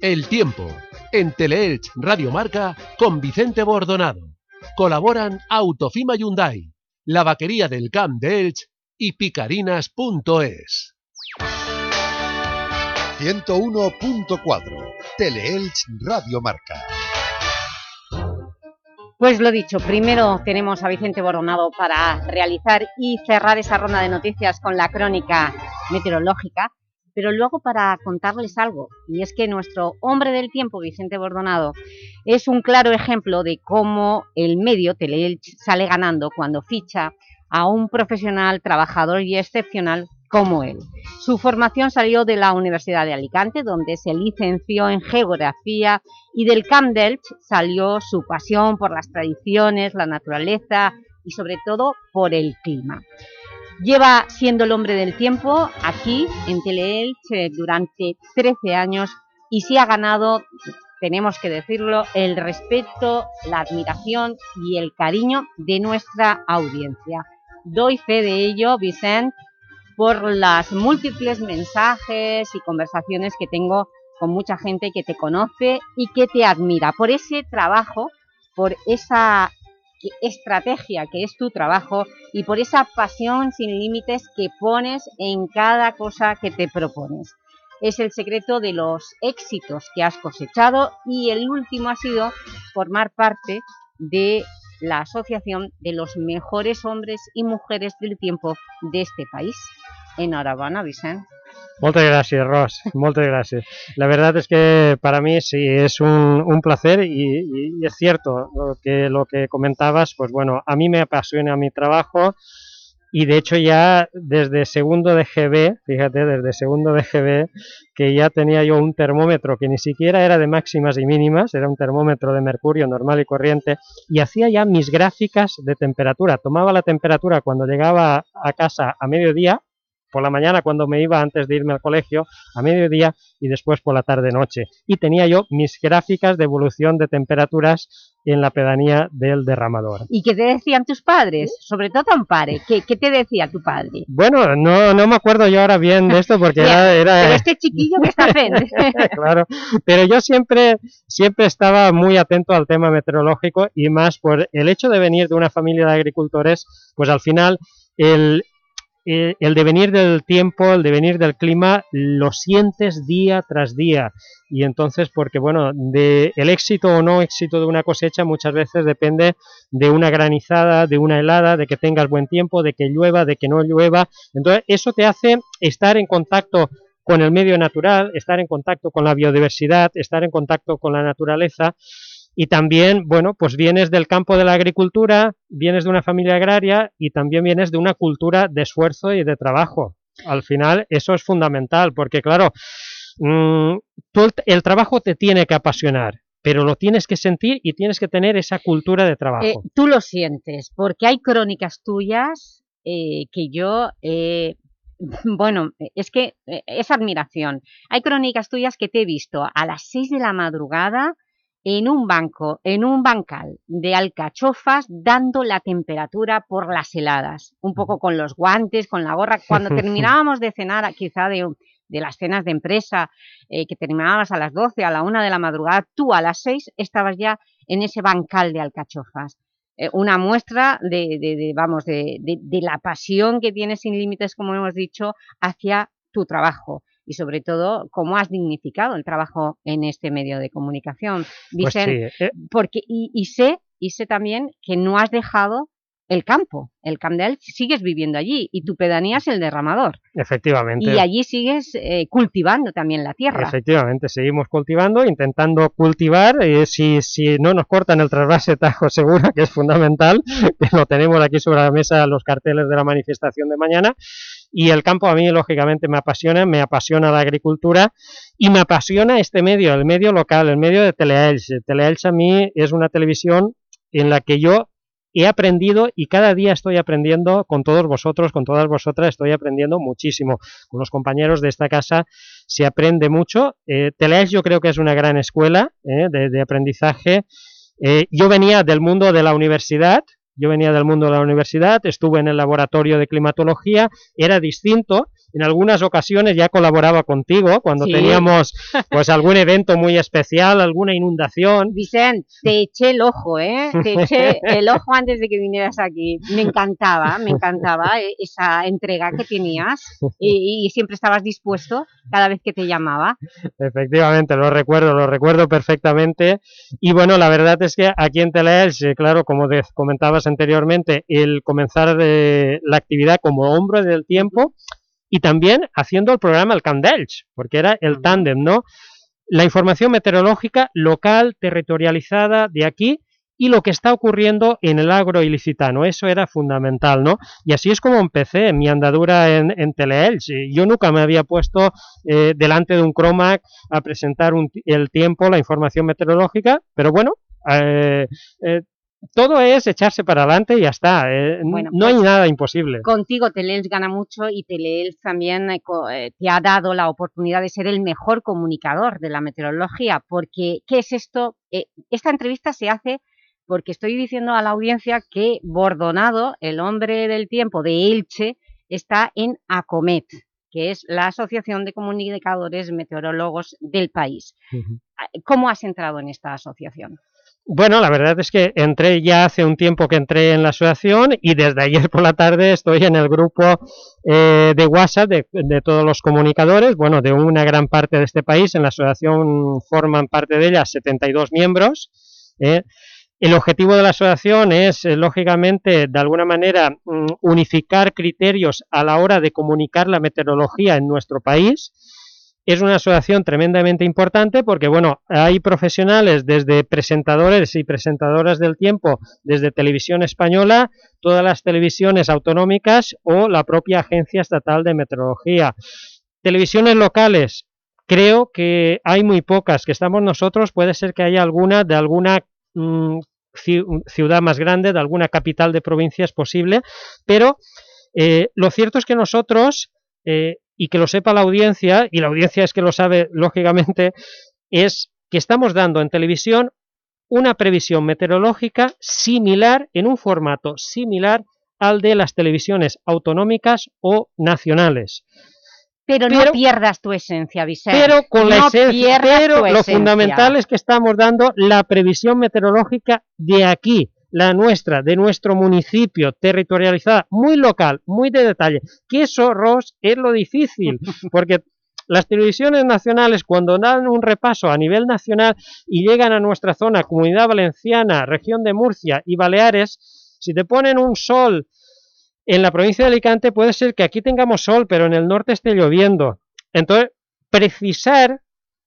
Speaker 1: El tiempo, en Teleelch Radio Marca, con Vicente Bordonado. Colaboran Autofima Hyundai, la vaquería del Camp de Elch y picarinas.es. 101.4 Teleelch Radio Marca.
Speaker 3: Pues lo dicho, primero tenemos a Vicente Boronado para realizar y cerrar esa ronda de noticias con la crónica meteorológica, pero luego para contarles algo, y es que nuestro hombre del tiempo, Vicente Bordonado, es un claro ejemplo de cómo el medio Teleelch sale ganando cuando ficha a un profesional, trabajador y excepcional como él. Su formación salió de la Universidad de Alicante, donde se licenció en Geografía, y del Camp Delft salió su pasión por las tradiciones, la naturaleza y sobre todo por el clima. Lleva siendo el hombre del tiempo aquí en Teleelch durante 13 años y se ha ganado, tenemos que decirlo, el respeto, la admiración y el cariño de nuestra audiencia. Doy fe de ello, Vicente, por las múltiples mensajes y conversaciones que tengo con mucha gente que te conoce y que te admira, por ese trabajo, por esa estrategia que es tu trabajo y por esa pasión sin límites que pones en cada cosa que te propones. Es el secreto de los éxitos que has cosechado y el último ha sido formar parte de la asociación de los mejores hombres y mujeres del tiempo de este país. Enhorabuena, Vicente.
Speaker 18: Muchas gracias, Ros, muchas gracias. La verdad es que para mí sí es un, un placer y, y, es cierto lo que, lo que comentabas, pues bueno, a mí me apasiona mi trabajo y de hecho ya desde segundo de GB, fíjate, desde segundo de GB, que ya tenía yo un termómetro que ni siquiera era de máximas y mínimas, era un termómetro de mercurio normal y corriente, y hacía ya mis gráficas de temperatura. Tomaba la temperatura cuando llegaba a casa a mediodía, por la mañana cuando me iba antes de irme al colegio, a mediodía y después por la tarde-noche. Y tenía yo mis gráficas de evolución de temperaturas en la pedanía del derramador.
Speaker 3: ¿Y qué te decían tus padres? Sobre todo Ampare, ¿qué, qué te decía tu padre?
Speaker 18: Bueno, no, no me acuerdo yo ahora bien de esto porque era... era...
Speaker 3: Pero este chiquillo que está haciendo.
Speaker 18: claro, pero yo siempre, siempre estaba muy atento al tema meteorológico y más por el hecho de venir de una familia de agricultores, pues al final el, eh, el devenir del tiempo, el devenir del clima, lo sientes día tras día. Y entonces, porque bueno, de el éxito o no éxito de una cosecha muchas veces depende de una granizada, de una helada, de que tengas buen tiempo, de que llueva, de que no llueva. Entonces, eso te hace estar en contacto con el medio natural, estar en contacto con la biodiversidad, estar en contacto con la naturaleza, y también, bueno, pues vienes del campo de la agricultura, vienes de una familia agraria y también vienes de una cultura de esfuerzo y de trabajo. Al final eso es fundamental, porque claro, mmm, el, trabajo te tiene que apasionar, pero lo tienes que sentir y tienes que tener esa cultura de trabajo.
Speaker 3: Eh, tú lo sientes, porque hay crónicas tuyas eh, que yo... Eh, bueno, es que es admiración. Hay crónicas tuyas que te he visto a las 6 de la madrugada en un banco, en un bancal de alcachofas dando la temperatura por las heladas, un poco con los guantes, con la gorra. Cuando terminábamos de cenar, quizá de, de las cenas de empresa, eh, que terminábamos a las 12, a la 1 de la madrugada, tú a las 6 estabas ya en ese bancal de alcachofas. Eh, una muestra de, de, de vamos, de, de la pasión que tienes sin límites, como hemos dicho, hacia tu trabajo y sobre todo cómo has dignificado el trabajo en este medio de comunicación.
Speaker 18: Pues sí, eh.
Speaker 3: porque, y, y, sé, y sé también que no has dejado el campo, el Camp de sigues viviendo allí y tu pedanía es el derramador.
Speaker 18: Efectivamente.
Speaker 3: Y allí sigues eh, cultivando también la tierra.
Speaker 18: Efectivamente, seguimos cultivando, intentando cultivar, eh, si, si no nos cortan el trasvase Tajo Segura, que es fundamental, que lo tenemos aquí sobre la mesa los carteles de la manifestación de mañana, y el campo a mí lógicamente me apasiona, me apasiona la agricultura y me apasiona este medio, el medio local, el medio de Teleelch. Teleelch a mí es una televisión en la que yo he aprendido y cada día estoy aprendiendo con todos vosotros, con todas vosotras, estoy aprendiendo muchísimo. Con los compañeros de esta casa se aprende mucho. Eh, yo creo que es una gran escuela eh, de, de, aprendizaje. Eh, yo venía del mundo de la universidad, yo venía del mundo de la universidad, estuve en el laboratorio de climatología, era distinto, en algunas ocasiones ya colaboraba contigo cuando sí. teníamos pues algún evento muy especial, alguna inundación.
Speaker 3: Vicente, te eché el ojo, ¿eh? Te eché el ojo antes de que vinieras aquí. Me encantaba, me encantaba esa entrega que tenías y, y siempre estabas dispuesto cada vez que te llamaba.
Speaker 18: Efectivamente, lo recuerdo, lo recuerdo perfectamente. Y bueno, la verdad es que aquí en Teleelch, claro, como comentabas anteriormente, el comenzar de la actividad como hombre del tiempo, y también haciendo el programa El Camp d'Elx, porque era el tándem, ¿no? La información meteorológica local, territorializada de aquí y lo que está ocurriendo en el agro ilicitano, eso era fundamental, ¿no? Y así es como empecé mi andadura en, en Teleelch. Yo nunca me había puesto eh, delante de un Cromac a presentar un, el tiempo, la información meteorológica, pero bueno, eh, eh, todo es echarse para adelante y ya está. Eh, bueno, no pues, hay nada imposible.
Speaker 3: Contigo Teleelch gana mucho y Teleelch también eh, te ha dado la oportunidad de ser el mejor comunicador de la meteorología, porque ¿qué es esto? Eh, esta entrevista se hace porque estoy diciendo a la audiencia que Bordonado, el hombre del tiempo de Elche, está en ACOMET, que es la Asociación de Comunicadores Meteorólogos del país. Uh -huh. ¿Cómo has entrado en esta asociación?
Speaker 18: Bueno, la verdad es que entré ya hace un tiempo que entré en la asociación y desde ayer por la tarde estoy en el grupo eh, de WhatsApp de, todos los comunicadores, bueno, de una gran parte de este país. En la asociación forman parte de ella 72 miembros. Eh. El objetivo de la asociación es, eh, lógicamente, de alguna manera, mm, unificar criterios a la hora de comunicar la meteorología en nuestro país es una asociación tremendamente importante porque, bueno, hay profesionales desde presentadores y presentadoras del tiempo, desde Televisión Española, todas las televisiones autonómicas o la propia Agencia Estatal de Meteorología. Televisiones locales, creo que hay muy pocas, que estamos nosotros, puede ser que haya alguna de alguna mm, ciudad más grande, de alguna capital de provincia es posible, pero eh, lo cierto es que nosotros... Eh, y que lo sepa la audiencia, y la audiencia es que lo sabe lógicamente, es que estamos dando en televisión una previsión meteorológica similar, en un formato similar al de las televisiones autonómicas o nacionales.
Speaker 3: Pero, no pierdas tu esencia, Vicente.
Speaker 18: Pero con la
Speaker 3: no
Speaker 18: esencia,
Speaker 3: pierdas
Speaker 18: pero lo
Speaker 3: esencia.
Speaker 18: fundamental es que estamos dando la previsión meteorológica de aquí, la nuestra, de nuestro municipio, territorializada, muy local, muy de detalle. Que eso, Ross, es lo difícil, porque las televisiones nacionales cuando dan un repaso a nivel nacional y llegan a nuestra zona, Comunidad Valenciana, región de Murcia y Baleares, si te ponen un sol en la provincia de Alicante puede ser que aquí tengamos sol, pero en el norte esté lloviendo. Entonces, precisar,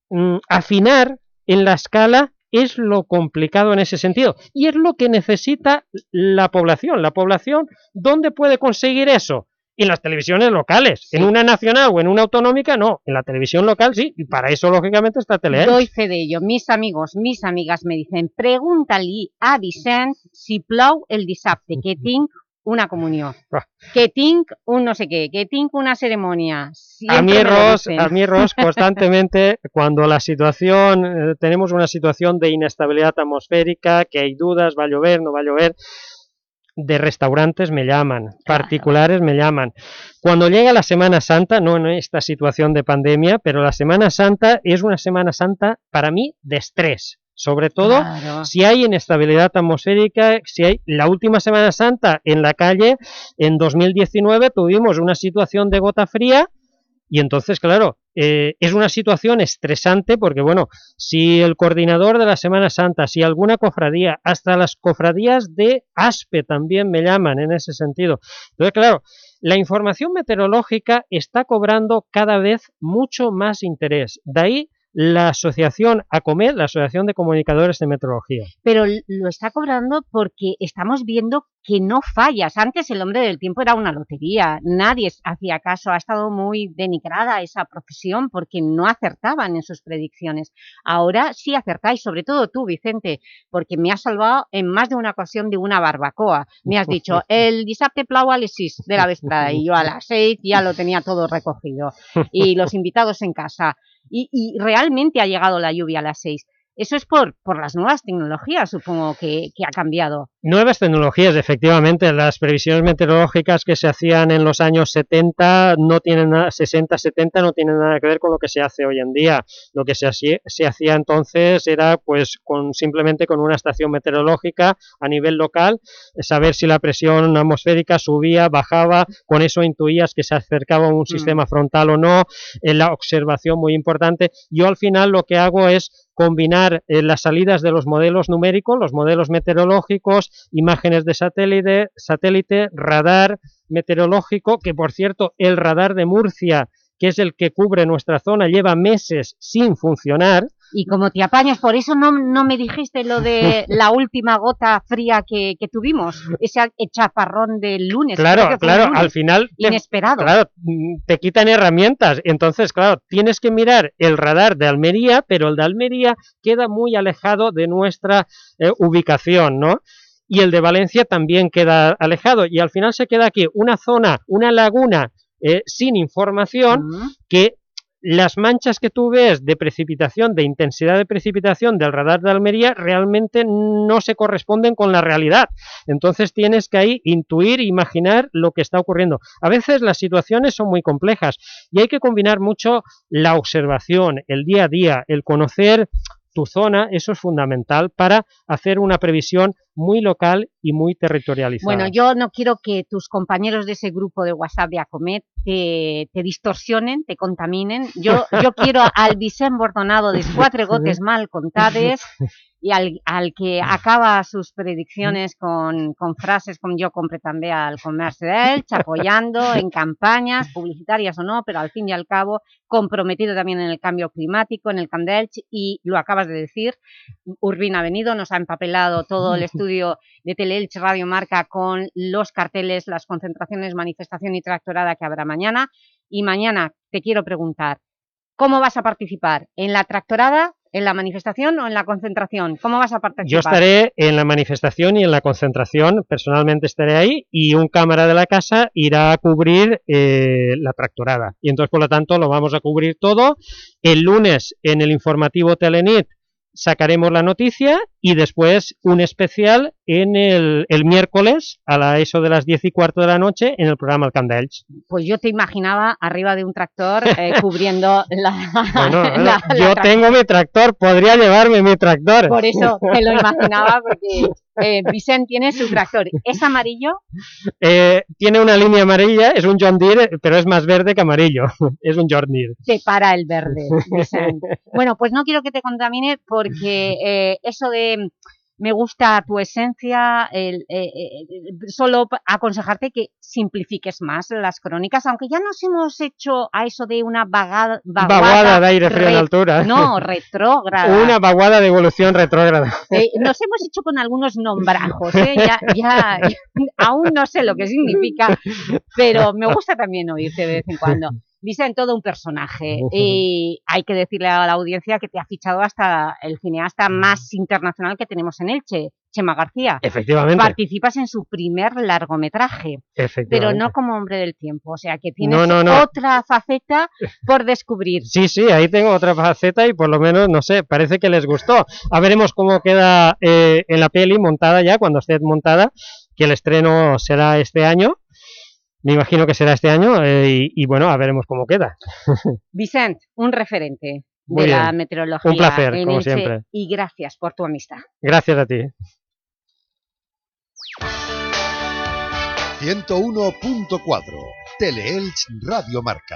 Speaker 18: mm, afinar en la escala es lo complicado en ese sentido. Y es lo que necesita la población. La población, ¿dónde puede conseguir eso? En las televisiones locales. En una nacional o en una autonómica, no. En la televisión local, sí. Y para eso, lógicamente, está Teleelch.
Speaker 3: Doy fe de ello. Mis amigos, mis amigas me dicen, pregúntale a Vicent si plou el dissabte, que tinc una comunió, que tinc un no sé qué, que tinc una ceremonia.
Speaker 18: A mí, Ros, a mí, Ros, constantemente, cuando la situación, eh, tenemos una situación de inestabilidad atmosférica, que hay dudas, va a llover, no va a llover, de restaurantes me llaman, particulares me llaman. Cuando llega la Semana Santa, no en esta situación de pandemia, pero la Semana Santa es una Semana Santa para mí de estrés. Sobre todo
Speaker 3: Claro.
Speaker 18: si hay inestabilidad atmosférica, si hay la última Semana Santa en la calle, en 2019 tuvimos una situación de gota fría y entonces, claro, eh, es una situación estresante porque, bueno, si el coordinador de la Semana Santa, si alguna cofradía, hasta las cofradías de ASPE también me llaman en ese sentido. Entonces, claro, la información meteorológica está cobrando cada vez mucho más interés. De ahí la asociación ACOMED, la Asociación de Comunicadores de Meteorología.
Speaker 3: pero lo está cobrando porque estamos viendo que no fallas. Antes el hombre del tiempo era una lotería, nadie hacía caso, ha estado muy denigrada esa profesión porque no acertaban en sus predicciones. Ahora sí acertáis, sobre todo tú, Vicente, porque me has salvado en más de una ocasión de una barbacoa. Me has dicho, el dissabte plau a les 6 de la vesprada y yo a las 6 ya lo tenía todo recogido y los invitados en casa. Y, y realmente ha llegado la lluvia a las 6. Eso es por, por las nuevas tecnologías, supongo que, que ha cambiado.
Speaker 18: Nuevas tecnologías, efectivamente, las previsiones meteorológicas que se hacían en los años 70 no tienen nada, 60, 70 no tienen nada que ver con lo que se hace hoy en día. Lo que se hacía, se hacía entonces era pues con simplemente con una estación meteorológica a nivel local, saber si la presión atmosférica subía, bajaba, con eso intuías que se acercaba un sistema frontal o no, en la observación muy importante. Yo al final lo que hago es combinar eh, las salidas de los modelos numéricos, los modelos meteorológicos, imágenes de satélite, satélite, radar meteorológico, que por cierto el radar de Murcia, que es el que cubre nuestra zona, lleva meses sin funcionar.
Speaker 3: Y como te apañas, por eso no, no me dijiste lo de la última gota fría que, que tuvimos, ese chaparrón del lunes.
Speaker 18: Claro,
Speaker 3: que
Speaker 18: claro,
Speaker 3: lunes.
Speaker 18: al final... te-
Speaker 3: Inesperado.
Speaker 18: Claro, te quitan herramientas. Entonces, claro, tienes que mirar el radar de Almería, pero el de Almería queda muy alejado de nuestra eh, ubicación, ¿no? Y el de Valencia también queda alejado. Y al final se queda aquí una zona, una laguna eh, sin información que las manchas que tú ves de precipitación, de intensidad de precipitación del radar de Almería realmente no se corresponden con la realidad. Entonces tienes que ahí intuir, imaginar lo que está ocurriendo. A veces las situaciones son muy complejas y hay que combinar mucho la observación, el día a día, el conocer tu zona, eso es fundamental para hacer una previsión muy local y muy territorializada.
Speaker 3: Bueno, yo no quiero que tus compañeros de ese grupo de WhatsApp de Acomet te, te distorsionen, te contaminen. Yo, yo quiero al Vicent Bordonado de quatre gotes mal contades y al, al que acaba sus predicciones con, con frases como yo compré también al comercio de Elche, apoyando en campañas publicitarias o no, pero al fin y al cabo comprometido también en el cambio climático, en el Camp de Elche, y lo acabas de decir, Urbín ha venido, nos ha empapelado todo el estudio de Teleelche Radio Marca con los carteles, las concentraciones, manifestación y tractorada que habrá mañana, y mañana te quiero preguntar, ¿cómo vas a participar? ¿En la tractorada ¿En la manifestación o en la concentración? ¿Cómo vas a participar?
Speaker 18: Yo estaré en la manifestación y en la concentración, personalmente estaré ahí, y un cámara de la casa irá a cubrir eh, la tractorada. Y entonces, por lo tanto, lo vamos a cubrir todo. El lunes, en el informativo Telenit, sacaremos la noticia y después un especial en el, el miércoles a la eso de las 10 y cuarto de la noche en el programa El
Speaker 3: Pues yo te imaginaba arriba de un tractor eh, cubriendo la,
Speaker 18: bueno,
Speaker 3: la- la
Speaker 18: Yo tengo mi tractor, podría llevarme mi tractor.
Speaker 3: Por eso te lo imaginaba, porque eh, Vicent tiene su tractor. ¿Es amarillo?
Speaker 18: Eh, tiene una línea amarilla, es un John Deere, pero es más verde que amarillo. es un John Deere.
Speaker 3: te para el verde, Vicent. Bueno, pues no quiero que te contamine porque eh, eso de me gusta tu esencia, el, eh, eh, solo pa- aconsejarte que simplifiques más las crónicas, aunque ya nos hemos hecho a eso de una vaga- vaguada...
Speaker 18: Vaguada de aire frío en altura.
Speaker 3: No, retrógrada.
Speaker 18: Una vaguada de evolución retrógrada.
Speaker 3: Eh, nos hemos hecho con algunos nombrajos, ¿eh? ya, ya, aún no sé lo que significa, pero me gusta también oírte de vez en cuando. Vicent, todo un personaje y hay que decirle a la audiencia que te ha fichado hasta el cineasta más internacional que tenemos en Elche, Chema García.
Speaker 18: Efectivamente.
Speaker 3: Participas en su primer largometraje, pero no como hombre del tiempo, o sea que tienes
Speaker 18: No, no, no.
Speaker 3: otra faceta por descubrir.
Speaker 18: Sí, sí, ahí tengo otra faceta y por lo menos, no sé, parece que les gustó. A veremos cómo queda eh, en la peli montada ya, cuando esté montada, que el estreno será este año. Me imagino que será este año eh, y, y bueno, a veremos cómo queda.
Speaker 3: Vicent, un referente
Speaker 18: Muy
Speaker 3: de la meteorología
Speaker 18: Un placer,
Speaker 3: en
Speaker 18: como
Speaker 3: Elche,
Speaker 18: siempre.
Speaker 3: y gracias por tu amistad.
Speaker 18: Gracias a ti.
Speaker 19: 101.4 Teleelch Radio Marca.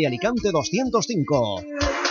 Speaker 2: Alicante 205.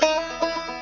Speaker 10: Música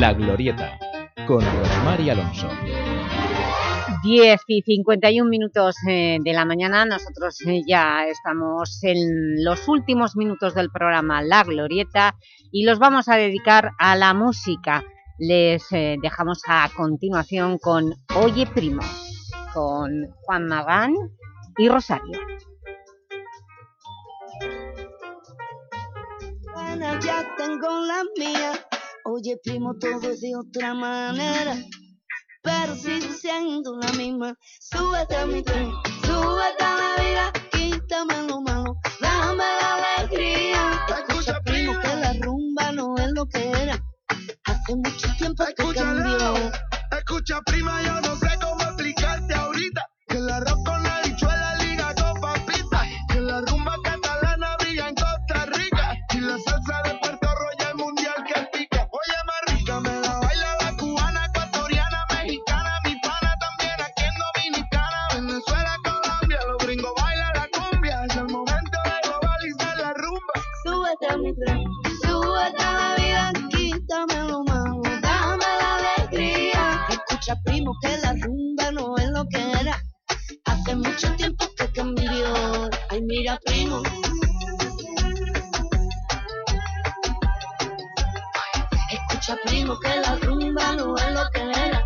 Speaker 12: La Glorieta, con Rosmar y Alonso.
Speaker 3: 10 y 51 minutos eh, de la mañana, nosotros eh, ya estamos en los últimos minutos del programa La Glorieta y los vamos a dedicar a la música. Les eh, dejamos a continuación con Oye Primo, con Juan Magán y Rosario.
Speaker 20: Ya tengo la mía. Oye, primo, todo es de otra manera. Pero sigue siendo la misma. Súbete a mi tren, súbete a la vida, quítame lo malo, dame la alegría. Escucha, primo, que la rumba no es lo que era. Hace mucho tiempo que cambió.
Speaker 21: Escucha, prima, yo no sé cómo
Speaker 20: mucho tiempo que cambió. Ay, mira, primo. Escucha, primo, que la rumba no es lo que era.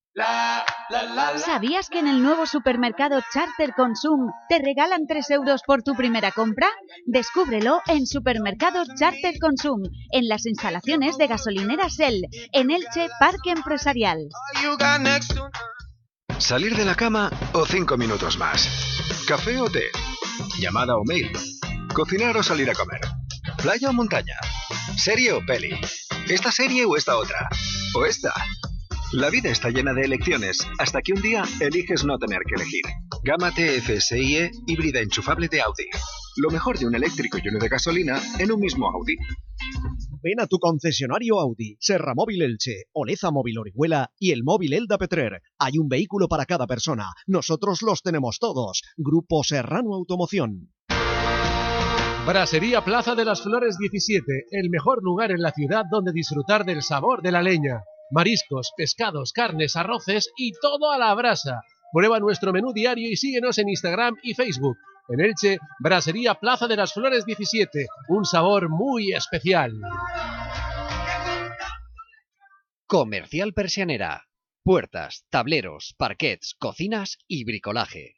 Speaker 21: La,
Speaker 10: ¿Sabías que en el nuevo supermercado Charter Consum te regalan 3 euros por tu primera compra? Descúbrelo en Supermercados Charter Consum, en las instalaciones de gasolinera Shell, en Elche Parque Empresarial.
Speaker 22: ¿Salir de la cama o cinco minutos más? ¿Café o té? ¿Llamada o mail? ¿Cocinar o salir a comer? ¿Playa o montaña? ¿Serie o peli? ¿Esta serie o esta otra? ¿O esta? La vida está llena de elecciones, hasta que un día eliges no tener que elegir. Gama TFSIe híbrida enchufable de Audi. Lo mejor de un eléctrico y uno de gasolina en un mismo Audi.
Speaker 2: Ven a tu concesionario Audi, Serra Móvil Elche, Oleza Móvil Orihuela y el móvil Elda Petrer. Hay un vehículo para cada persona. Nosotros los tenemos todos. Grupo Serrano Automoción.
Speaker 1: Brasería Plaza de las Flores 17, el mejor lugar en la ciudad donde disfrutar del sabor de la leña. Mariscos, pescados, carnes, arroces y todo a la brasa. Prueba nuestro menú diario y síguenos en Instagram y Facebook. En Elche, Brasería Plaza de las Flores 17, un sabor muy especial.
Speaker 23: Comercial Persianera. Puertas, tableros, parquets, cocinas y bricolaje.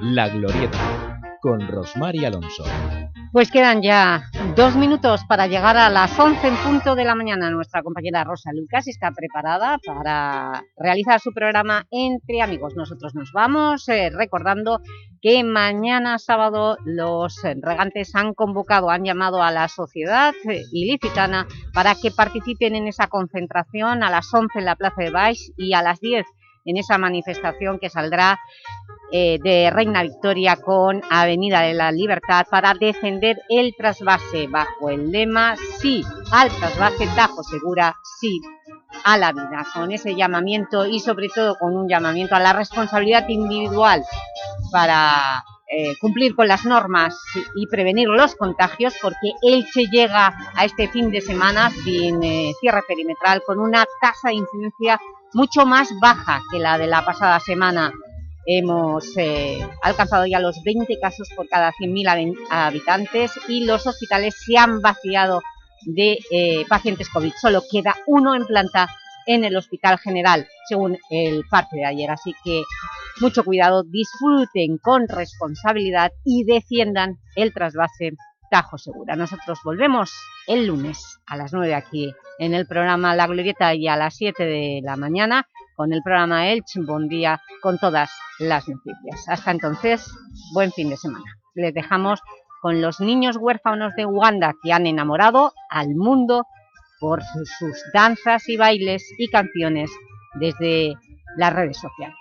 Speaker 12: La Glorieta, con Rosmar y Alonso.
Speaker 3: Pues quedan ya dos minutos para llegar a las 11 en punto de la mañana. Nuestra compañera Rosa Lucas está preparada para realizar su programa Entre Amigos. Nosotros nos vamos eh, recordando que mañana sábado los regantes han convocado, han llamado a la sociedad ilicitana para que participen en esa concentración a las 11 en la Plaza de Baix y a las 10 en esa manifestación que saldrá eh, de Reina Victoria con Avenida de la Libertad para defender el trasvase bajo el lema Sí al trasvase, Tajo Segura, sí a la vida. Con ese llamamiento y sobre todo con un llamamiento a la responsabilidad individual para eh, cumplir con las normas y prevenir los contagios porque Elche llega a este fin de semana sin eh, cierre perimetral con una tasa de incidencia mucho más baja que la de la pasada semana. Hemos eh, alcanzado ya los 20 casos por cada 100.000 habitantes y los hospitales se han vaciado de pacientes COVID. Solo queda uno en planta en el Hospital General, según el parte de ayer. Así que mucho cuidado, disfruten con responsabilidad y defiendan el trasvase Tajo Segura. Nosotros volvemos el lunes a las 9 aquí en el programa La Glorieta y a las 7 de la mañana con el programa Elche, Buen Día, con todas las noticias. Hasta entonces, buen fin de semana. Les dejamos con los niños huérfanos de Uganda que han enamorado al mundo por sus danzas y bailes y canciones desde las redes sociales.